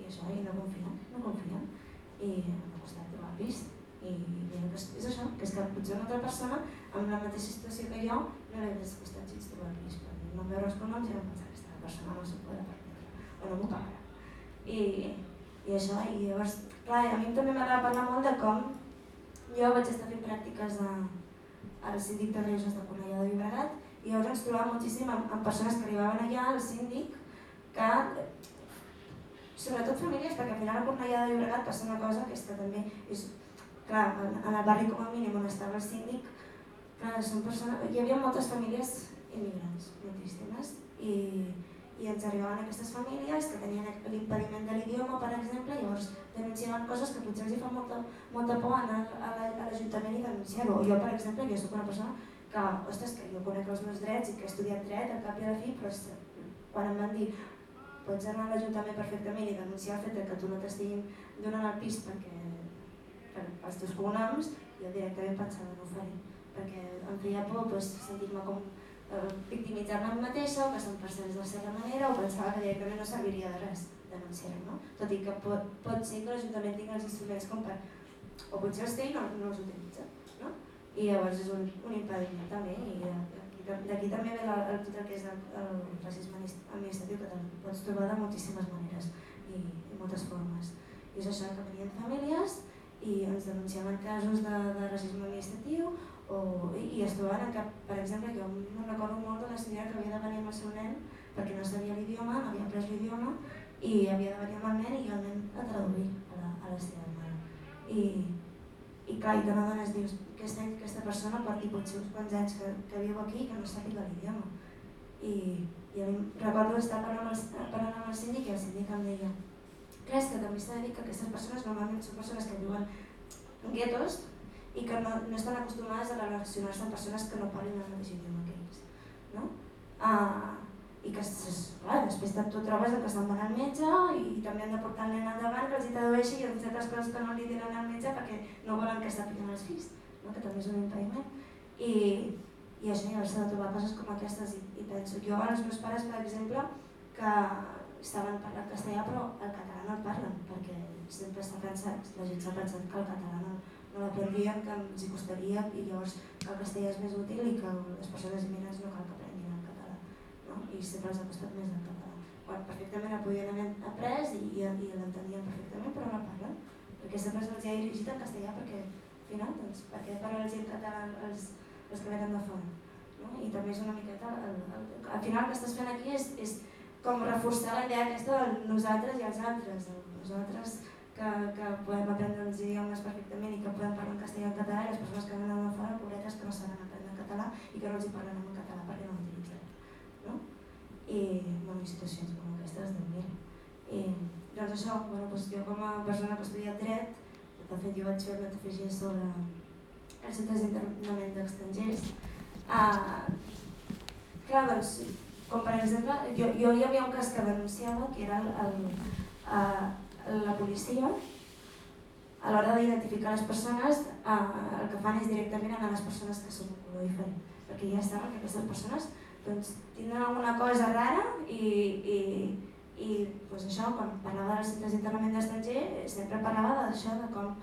i això, i no confien, no confien. I pis. I, i és, això, que és que potser una altra persona amb la mateixa situació que jo no li hagués costat gens trobar pis, perquè no veure els cognoms i no pensar que aquesta persona no s'ho podrà permetre, o no m'ho pagarà. I, i això, i llavors, clar, a mi també m'agrada parlar molt de com jo vaig estar fent pràctiques a, al síndic de Greuges de Cornellà de Llobregat i llavors ens trobàvem moltíssim amb, amb persones que arribaven allà al síndic que sobretot famílies, perquè al final a Cornellà de Llobregat passa una cosa que que també és, clar, en el barri com a mínim on estava el síndic, clar, són persones, hi havia moltes famílies immigrants, moltíssimes, i, i ens arribaven aquestes famílies que tenien l'impediment de l'idioma, per exemple, i llavors denunciaven coses que potser els fa molta, molta por anar a l'Ajuntament i denunciar-ho. Jo, per exemple, jo sóc una persona que, ostres, que jo conec els meus drets i que he estudiat dret al cap i a la fi, però quan em van dir pots anar a l'Ajuntament perfectament i denunciar el fet que tu no t'estiguin donant el pis perquè per, els teus cognoms, jo directament pensava no ho faré, perquè em feia por pues, sentir-me com eh, victimitzar-me a mateixa o que se'm passés de seva manera o pensava que directament no serviria de res denunciar-ho, no? Tot i que pot, pot ser que l'Ajuntament tingui els instruments com per... o potser els té i no, no els utilitza, no? i llavors és un, un impediment també i d'aquí també ve la, el, tot el que és el, el racisme administratiu que te'l pots trobar de moltíssimes maneres i, i moltes formes. I és això que venien famílies i ens denunciaven casos de, de racisme administratiu o, i, i es trobaven que, per exemple, jo no recordo molt d'una senyora que havia de venir amb el seu nen perquè no sabia l'idioma, no havia après l'idioma i havia de venir amb el nen i el nen a traduir a la, a la seva mare. I, i clar, i te n'adones, dius, aquesta, aquesta persona porti potser uns quants anys que, que viu aquí i que no sàpiga l'idioma. I, I a mi recordo estar parlant amb, el, parlant síndic i el síndic em deia creus que també s'ha de dir que aquestes persones normalment són persones que viuen en guetos i que no, no estan acostumades a relacionar-se amb persones que no parlen el mateix idioma que ells. No? Uh, i que clar, després tu trobes que estan van al metge i també han de portar el nen endavant que els hi tradueixi i hi ha certes coses que no li diran al metge perquè no volen que sàpiguen els fills, no? que també és un impediment. I, i això, ja s'ha de trobar coses com aquestes i, i penso, jo als meus pares, per exemple, que estaven parlant castellà però el català no el parlen perquè sempre està pensat, la gent s'ha pensat que el català no, no l'aprendrien, que ens hi costaria i llavors que el castellà és més útil i que les persones immigrants no cal que no? i sempre els ha costat més el català. Quan perfectament el podien haver après i, i, i l'entenien perfectament, però no parlen, perquè sempre se'ls ha dirigit en castellà perquè final, doncs, perquè parlen els en català els, els que venen de fora. No? I també és una miqueta, el, el, el, al final el que estàs fent aquí és, és com reforçar la idea aquesta del nosaltres i els altres, el nosaltres que, que podem aprendre els idiomes perfectament i que podem parlar en castellà en català i les persones que venen de fora, pobretes, que no saben aprendre en català i que no els hi parlen en català perquè no i bueno, situacions com aquestes de mil. I doncs això, bueno, doncs jo com a persona que estudia dret, de fet jo vaig fer una tefegia sobre els centres d'internament d'estrangers, uh, clar, doncs, com per exemple, jo, jo hi havia un cas que denunciava que era el, el, uh, la policia a l'hora d'identificar les persones, uh, el que fan és directament anar a les persones que són un color diferent, perquè ja saben que aquestes persones doncs, tindran alguna cosa rara i, i, i doncs això, quan parlava dels centres d'internament d'estranger, sempre parlava d'això, de com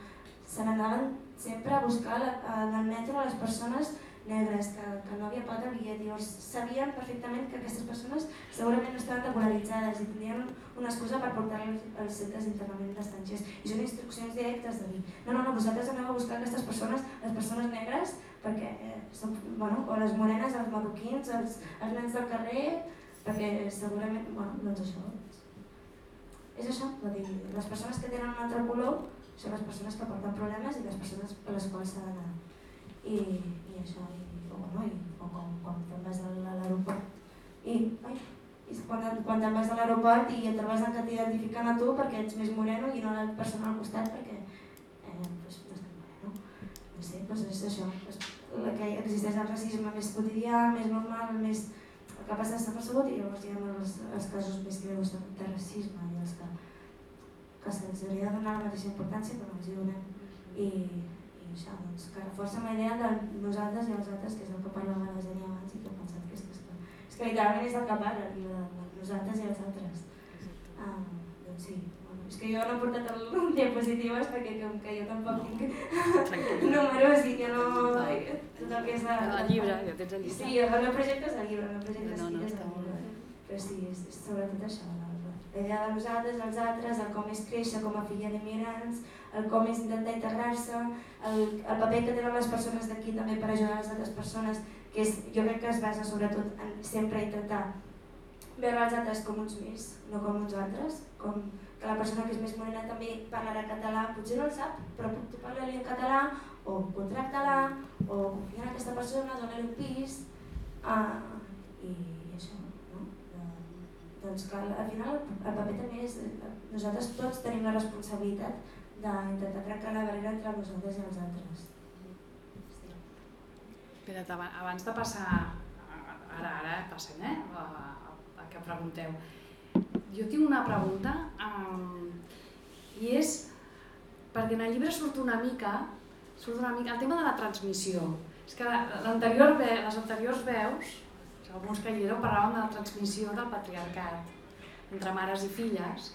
se n'anaven sempre a buscar en el metro les persones negres, que, que no havia pagat el bitllet. Llavors sabien perfectament que aquestes persones segurament no estaven regularitzades i tenien una excusa per portar-los als centres d'internament d'estrangers. I són instruccions directes de dir, no, no, no, vosaltres aneu a buscar aquestes persones, les persones negres, perquè eh, són, bueno, o les morenes, els marroquins, els, els nens del carrer, perquè segurament, bueno, doncs això. És això, dir, les persones que tenen un altre color són les persones que porten problemes i les persones per les quals s'ha d'anar. I, i això, i, o, bueno, i, o com, quan te'n vas a l'aeroport. I, ai, i quan, quan te'n vas a l'aeroport i et trobes que t'identifiquen a tu perquè ets més moreno i no la persona al costat perquè eh, pues, no estic moreno. No sé, doncs és això, pues, la que existeix el racisme més quotidià, més normal, més que passa està percebut i llavors hi ha els, els casos més greus de, de racisme i els que, que se'ls hauria de donar la mateixa importància però no els hi donem. I, això, doncs, que reforça la idea de nosaltres i els altres, que és el que parlava la Genia abans i que he pensat que és que, és que, és que literalment és el que parla, nosaltres i els altres. Ah, doncs sí, és que jo no he portat el [LAUGHS] diapositives perquè com que jo tampoc tinc números i que no... Tot el que és el, el llibre, ja tens el llibre. Sí, el meu projecte és el llibre, el meu projecte no, no, és el llibre. Però sí, és, és sobretot això, la idea de nosaltres, els altres, el com és créixer com a filla d'immigrants, el com és intentar integrar-se, el, el paper que tenen les persones d'aquí també per ajudar les altres persones, que és, jo crec que es basa sobretot en sempre intentar veure els altres com uns més, no com uns altres, com que la persona que és més morena també parlarà català, potser no el sap, però parla-li en català, o contracta-la, o confia en aquesta persona, dona-li un pis, uh, i doncs que al final el paper també és, nosaltres tots tenim la responsabilitat d'intentar trencar la barrera entre nosaltres i els altres. Espera't, abans de passar, ara, ara passem, eh, a, a, a que pregunteu. Jo tinc una pregunta um, i és, perquè en el llibre surt una mica, surt una mica el tema de la transmissió. És que l'anterior les anteriors veus alguns que llibreu parlaven de la transmissió del patriarcat entre mares i filles,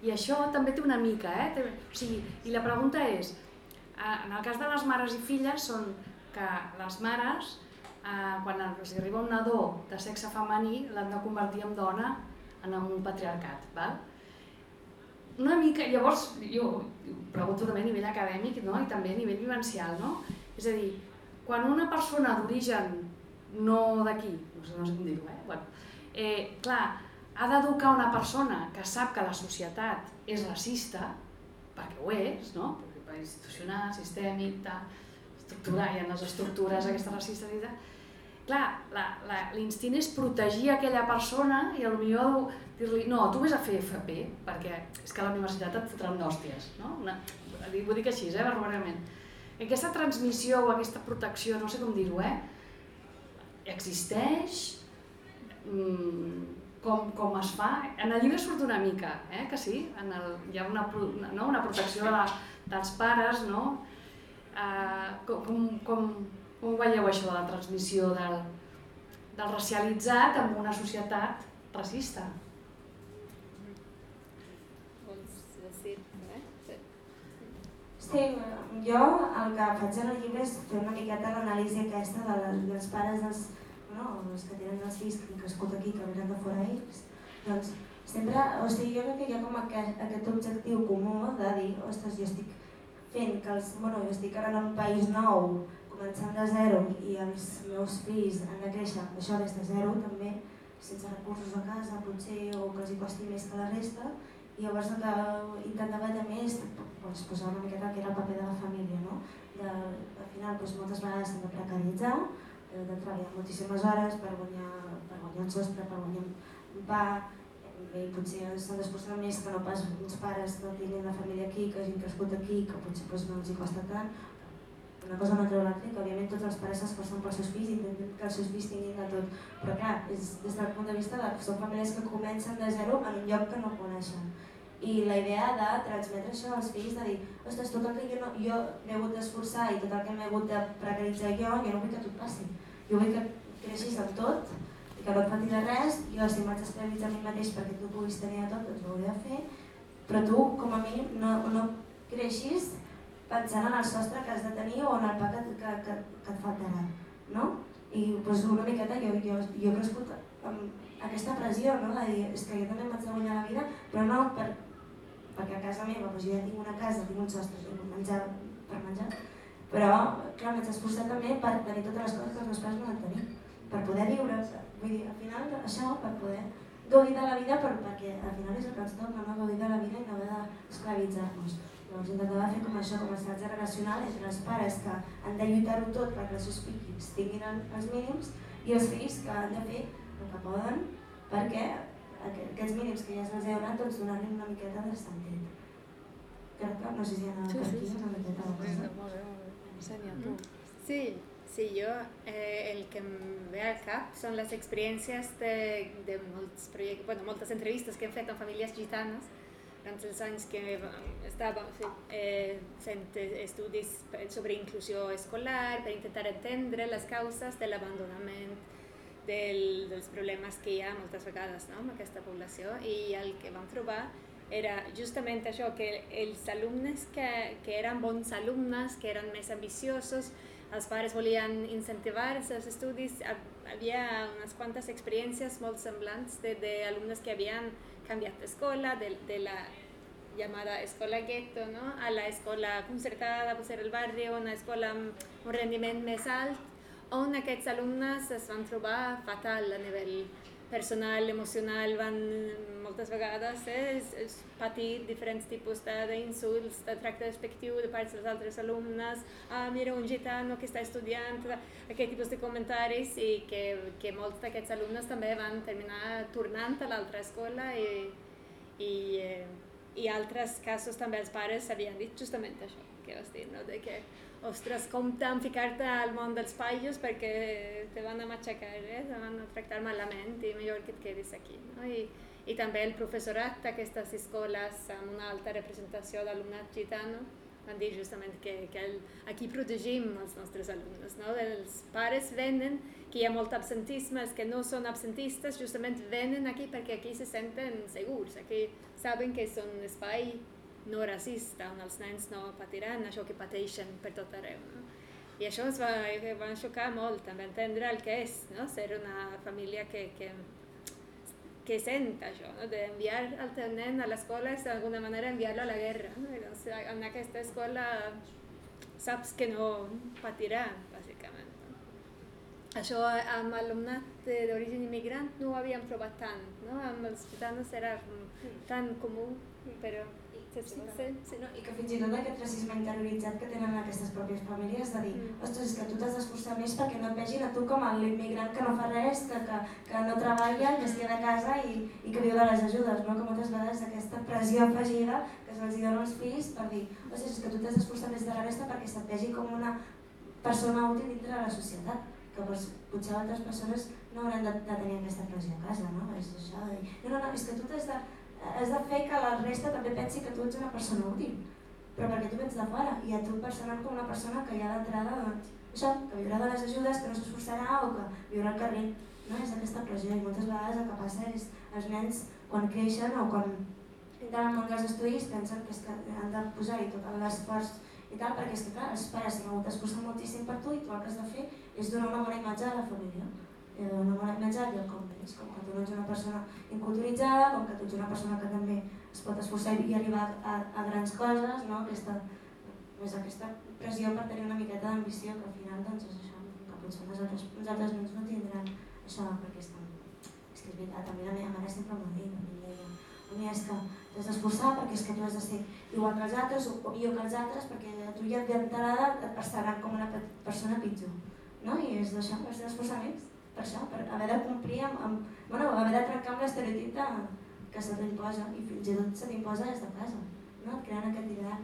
i això també té una mica, eh? O sigui, i la pregunta és, en el cas de les mares i filles són que les mares, eh, quan els arriba un nadó de sexe femení, l'han de convertir en dona en un patriarcat. Val? Una mica, llavors, jo pregunto també a nivell acadèmic no? i també a nivell vivencial, no? És a dir, quan una persona d'origen no d'aquí, no sé, no sé com dir-ho, eh? Bueno, eh, clar, ha d'educar una persona que sap que la societat és racista, perquè ho és, no? Per institucional, sistèmic, tal, estructurar, hi ha les estructures aquestes racistes i tal. Clar, l'instint és protegir aquella persona i potser dir-li, no, tu vés a fer FP, perquè és que a la universitat et fotran d'hòsties, no? Una, vull dir que així, eh, barbarament. Aquesta transmissió o aquesta protecció, no sé com dir-ho, eh? Existeix, mm, com, com es fa, en el llibre surt una mica, eh, que sí, en el, hi ha una, no? una protecció de la, dels pares, no? Uh, com, com, com veieu això de la transmissió del, del racialitzat en una societat racista? Sí, jo el que faig en el llibre és fer una miqueta l'anàlisi aquesta de dels pares dels, no, els que tenen els fills que han crescut aquí, que venen de fora ells, doncs sempre, o sigui, jo crec que hi ha com aquest, aquest objectiu comú de dir, ostres, jo estic fent que els, bueno, jo estic ara en un país nou, començant de zero i els meus fills han de créixer això des de zero també, sense recursos a casa potser o que els hi costi més que la resta i llavors el que intentava també és pues, posar una miqueta que era el paper de la família, no? De, al final pues, moltes vegades s'han de precaritzar, de treballar moltíssimes hores per guanyar, per guanyar un sostre, per guanyar un pa, i potser s'han d'esforçar més que no pas uns pares que tinguin la família aquí, que hagin crescut aquí, que potser pues, no els hi costa tant. Una cosa no treu l'altra, que òbviament tots els pares s'esforcen pels seus fills i intenten que els seus fills tinguin de tot. Però clar, és des del punt de vista de que són famílies que comencen de zero en un lloc que no coneixen. I la idea de transmetre això als fills, de dir, ostres, tot el que jo, no, jo m'he hagut d'esforçar i tot el que m'he hagut de precaritzar jo, jo no vull que tu passi. Jo vull que creixis amb tot i que no et falti de res, jo si m'haig d'esclavitzar a mi mateix perquè tu puguis tenir tot, doncs ho hauré de fer, però tu, com a mínim, no, no creixis pensant en el sostre que has de tenir o en el pa que, que, que, que et faltarà, no? I doncs, una miqueta jo, jo, jo he crescut amb aquesta pressió, no? de dir, és que jo també m'haig de guanyar la vida, però no per, perquè a casa meva doncs jo ja tinc una casa, tinc un sostre, tinc menjar per menjar, però, clar, m'haig d'esforçar també per tenir totes les coses que els meus pares no van tenir, per poder viure. Vull dir, al final, això, per poder gaudir de la vida, per, perquè al final és el que ens toca, no? gaudir de la vida i no haver d'esclavitzar-nos. Llavors intentava fer com això, com a estat relacional entre els pares que han de lluitar-ho tot perquè els seus fills tinguin els mínims i els fills que han de fer el que poden perquè aquests mínims que ja se'ls ha donat doncs donar-li una miqueta de sentit. Crec que no sé si hi ha sí, per aquí sí, sí. una miqueta de tu. Sí, sí, jo eh, el que em ve al cap són les experiències de, de molts projectes, bueno, moltes entrevistes que hem fet amb famílies gitanes durant els anys que estàvem eh, fent estudis sobre inclusió escolar per intentar entendre les causes de l'abandonament del, dels problemes que hi ha moltes vegades no, amb aquesta població. I el que vam trobar era justament això, que els alumnes que, que eren bons alumnes, que eren més ambiciosos, els pares volien incentivar els seus estudis, havia unes quantes experiències molt semblants d'alumnes que havien canviat d'escola, de, de la llamada escola gueto, ¿no? a la escola concertada per ser el barri, una escola amb un rendiment més alt, on aquests alumnes es van trobar fatal a nivell personal, emocional, van moltes vegades eh, és, és patir diferents tipus d'insults, de, tracte despectiu de part dels altres alumnes, ah, mira, un gitano que està estudiant, aquest tipus de comentaris i que, que molts d'aquests alumnes també van terminar tornant a l'altra escola i, i, eh, i altres casos també els pares havien dit justament això que vas dir, no? de que ostres, compta en ficar-te al món dels paios perquè te van a matxacar, eh? te van a tractar malament i millor que et quedis aquí. No? I, I també el professorat d'aquestes escoles amb una alta representació d'alumnat gitano van dir justament que, que el, aquí protegim els nostres alumnes. No? Els pares venen, que hi ha molt absentisme, els que no són absentistes justament venen aquí perquè aquí se senten segurs, aquí saben que és un espai no racista, els nens no patiran això que pateixen per tot arreu. No? I això ens va, que va xocar molt, també entendre el que és no? ser una família que, que, que sent això, no? d'enviar el teu nen a l'escola és d'alguna manera enviar-lo a la guerra. No? Doncs, en aquesta escola saps que no patirà, bàsicament. No? Això amb alumnat d'origen immigrant no ho havíem provat tant, no? amb els gitanos era tan comú, però Sí, sí, sí, sí, no? I que fins i tot aquest racisme interioritzat que tenen aquestes pròpies famílies de dir, mm. ostres, és que tu t'has d'esforçar més perquè no et vegin a tu com l'immigrant que no fa res, que, que, que no treballa, que es queda a casa i, i que viu de les ajudes, no? que moltes vegades aquesta pressió afegida que se'ls dona als fills per dir, ostres, és que tu t'has d'esforçar més de la resta perquè se't vegi com una persona útil dintre de la societat que pues, potser altres persones no hauran de, de tenir aquesta pressió a casa, no? És això de dir, no, no, no, és que tu t'has de has de fer que la resta també pensi que tu ets una persona útil, però perquè tu vens de fora i a tu et com una persona que ja d'entrada, doncs, això, que viurà de les ajudes, que no s'esforçarà o que viurà al carrer. No? És aquesta pressió i moltes vegades el que passa és els nens quan creixen o quan entren al món dels estudis pensen que, és que han de posar-hi tot l'esforç i tal, perquè és que clar, els pares s'han hagut d'esforçar moltíssim per tu i tu el que has de fer és donar una bona imatge a la família una bona imatge i el com és, com que tu no ets una persona inculturitzada, com que tu ets una persona que també es pot esforçar i arribar a, a grans coses, no? aquesta, més aquesta pressió per tenir una miqueta d'ambició, que al final doncs, és això, que potser uns altres, uns altres nens no tindran això, perquè estan, és que és veritat, també la meva mare sempre m'ho deia, em deia, Mira, és que t'has d'esforçar perquè és que tu has de ser igual que els altres o millor que els altres perquè tu ja d'entrada et percebran com una persona pitjor. No? I és d'això, has d'esforçar més per això, per haver de complir amb, amb bueno, haver de trencar amb l'estereotip que se t'imposa i fins i tot se t'imposa des de casa, no? Et creen aquest ideal.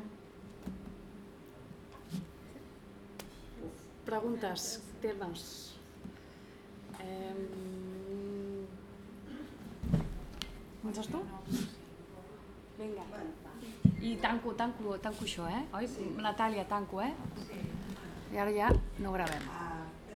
Preguntes, temes. Eh... Comences tu? Vinga. I tanco, tanco, tanco això, eh? Oi? Sí. Natàlia, tanco, eh? I ara ja no gravem.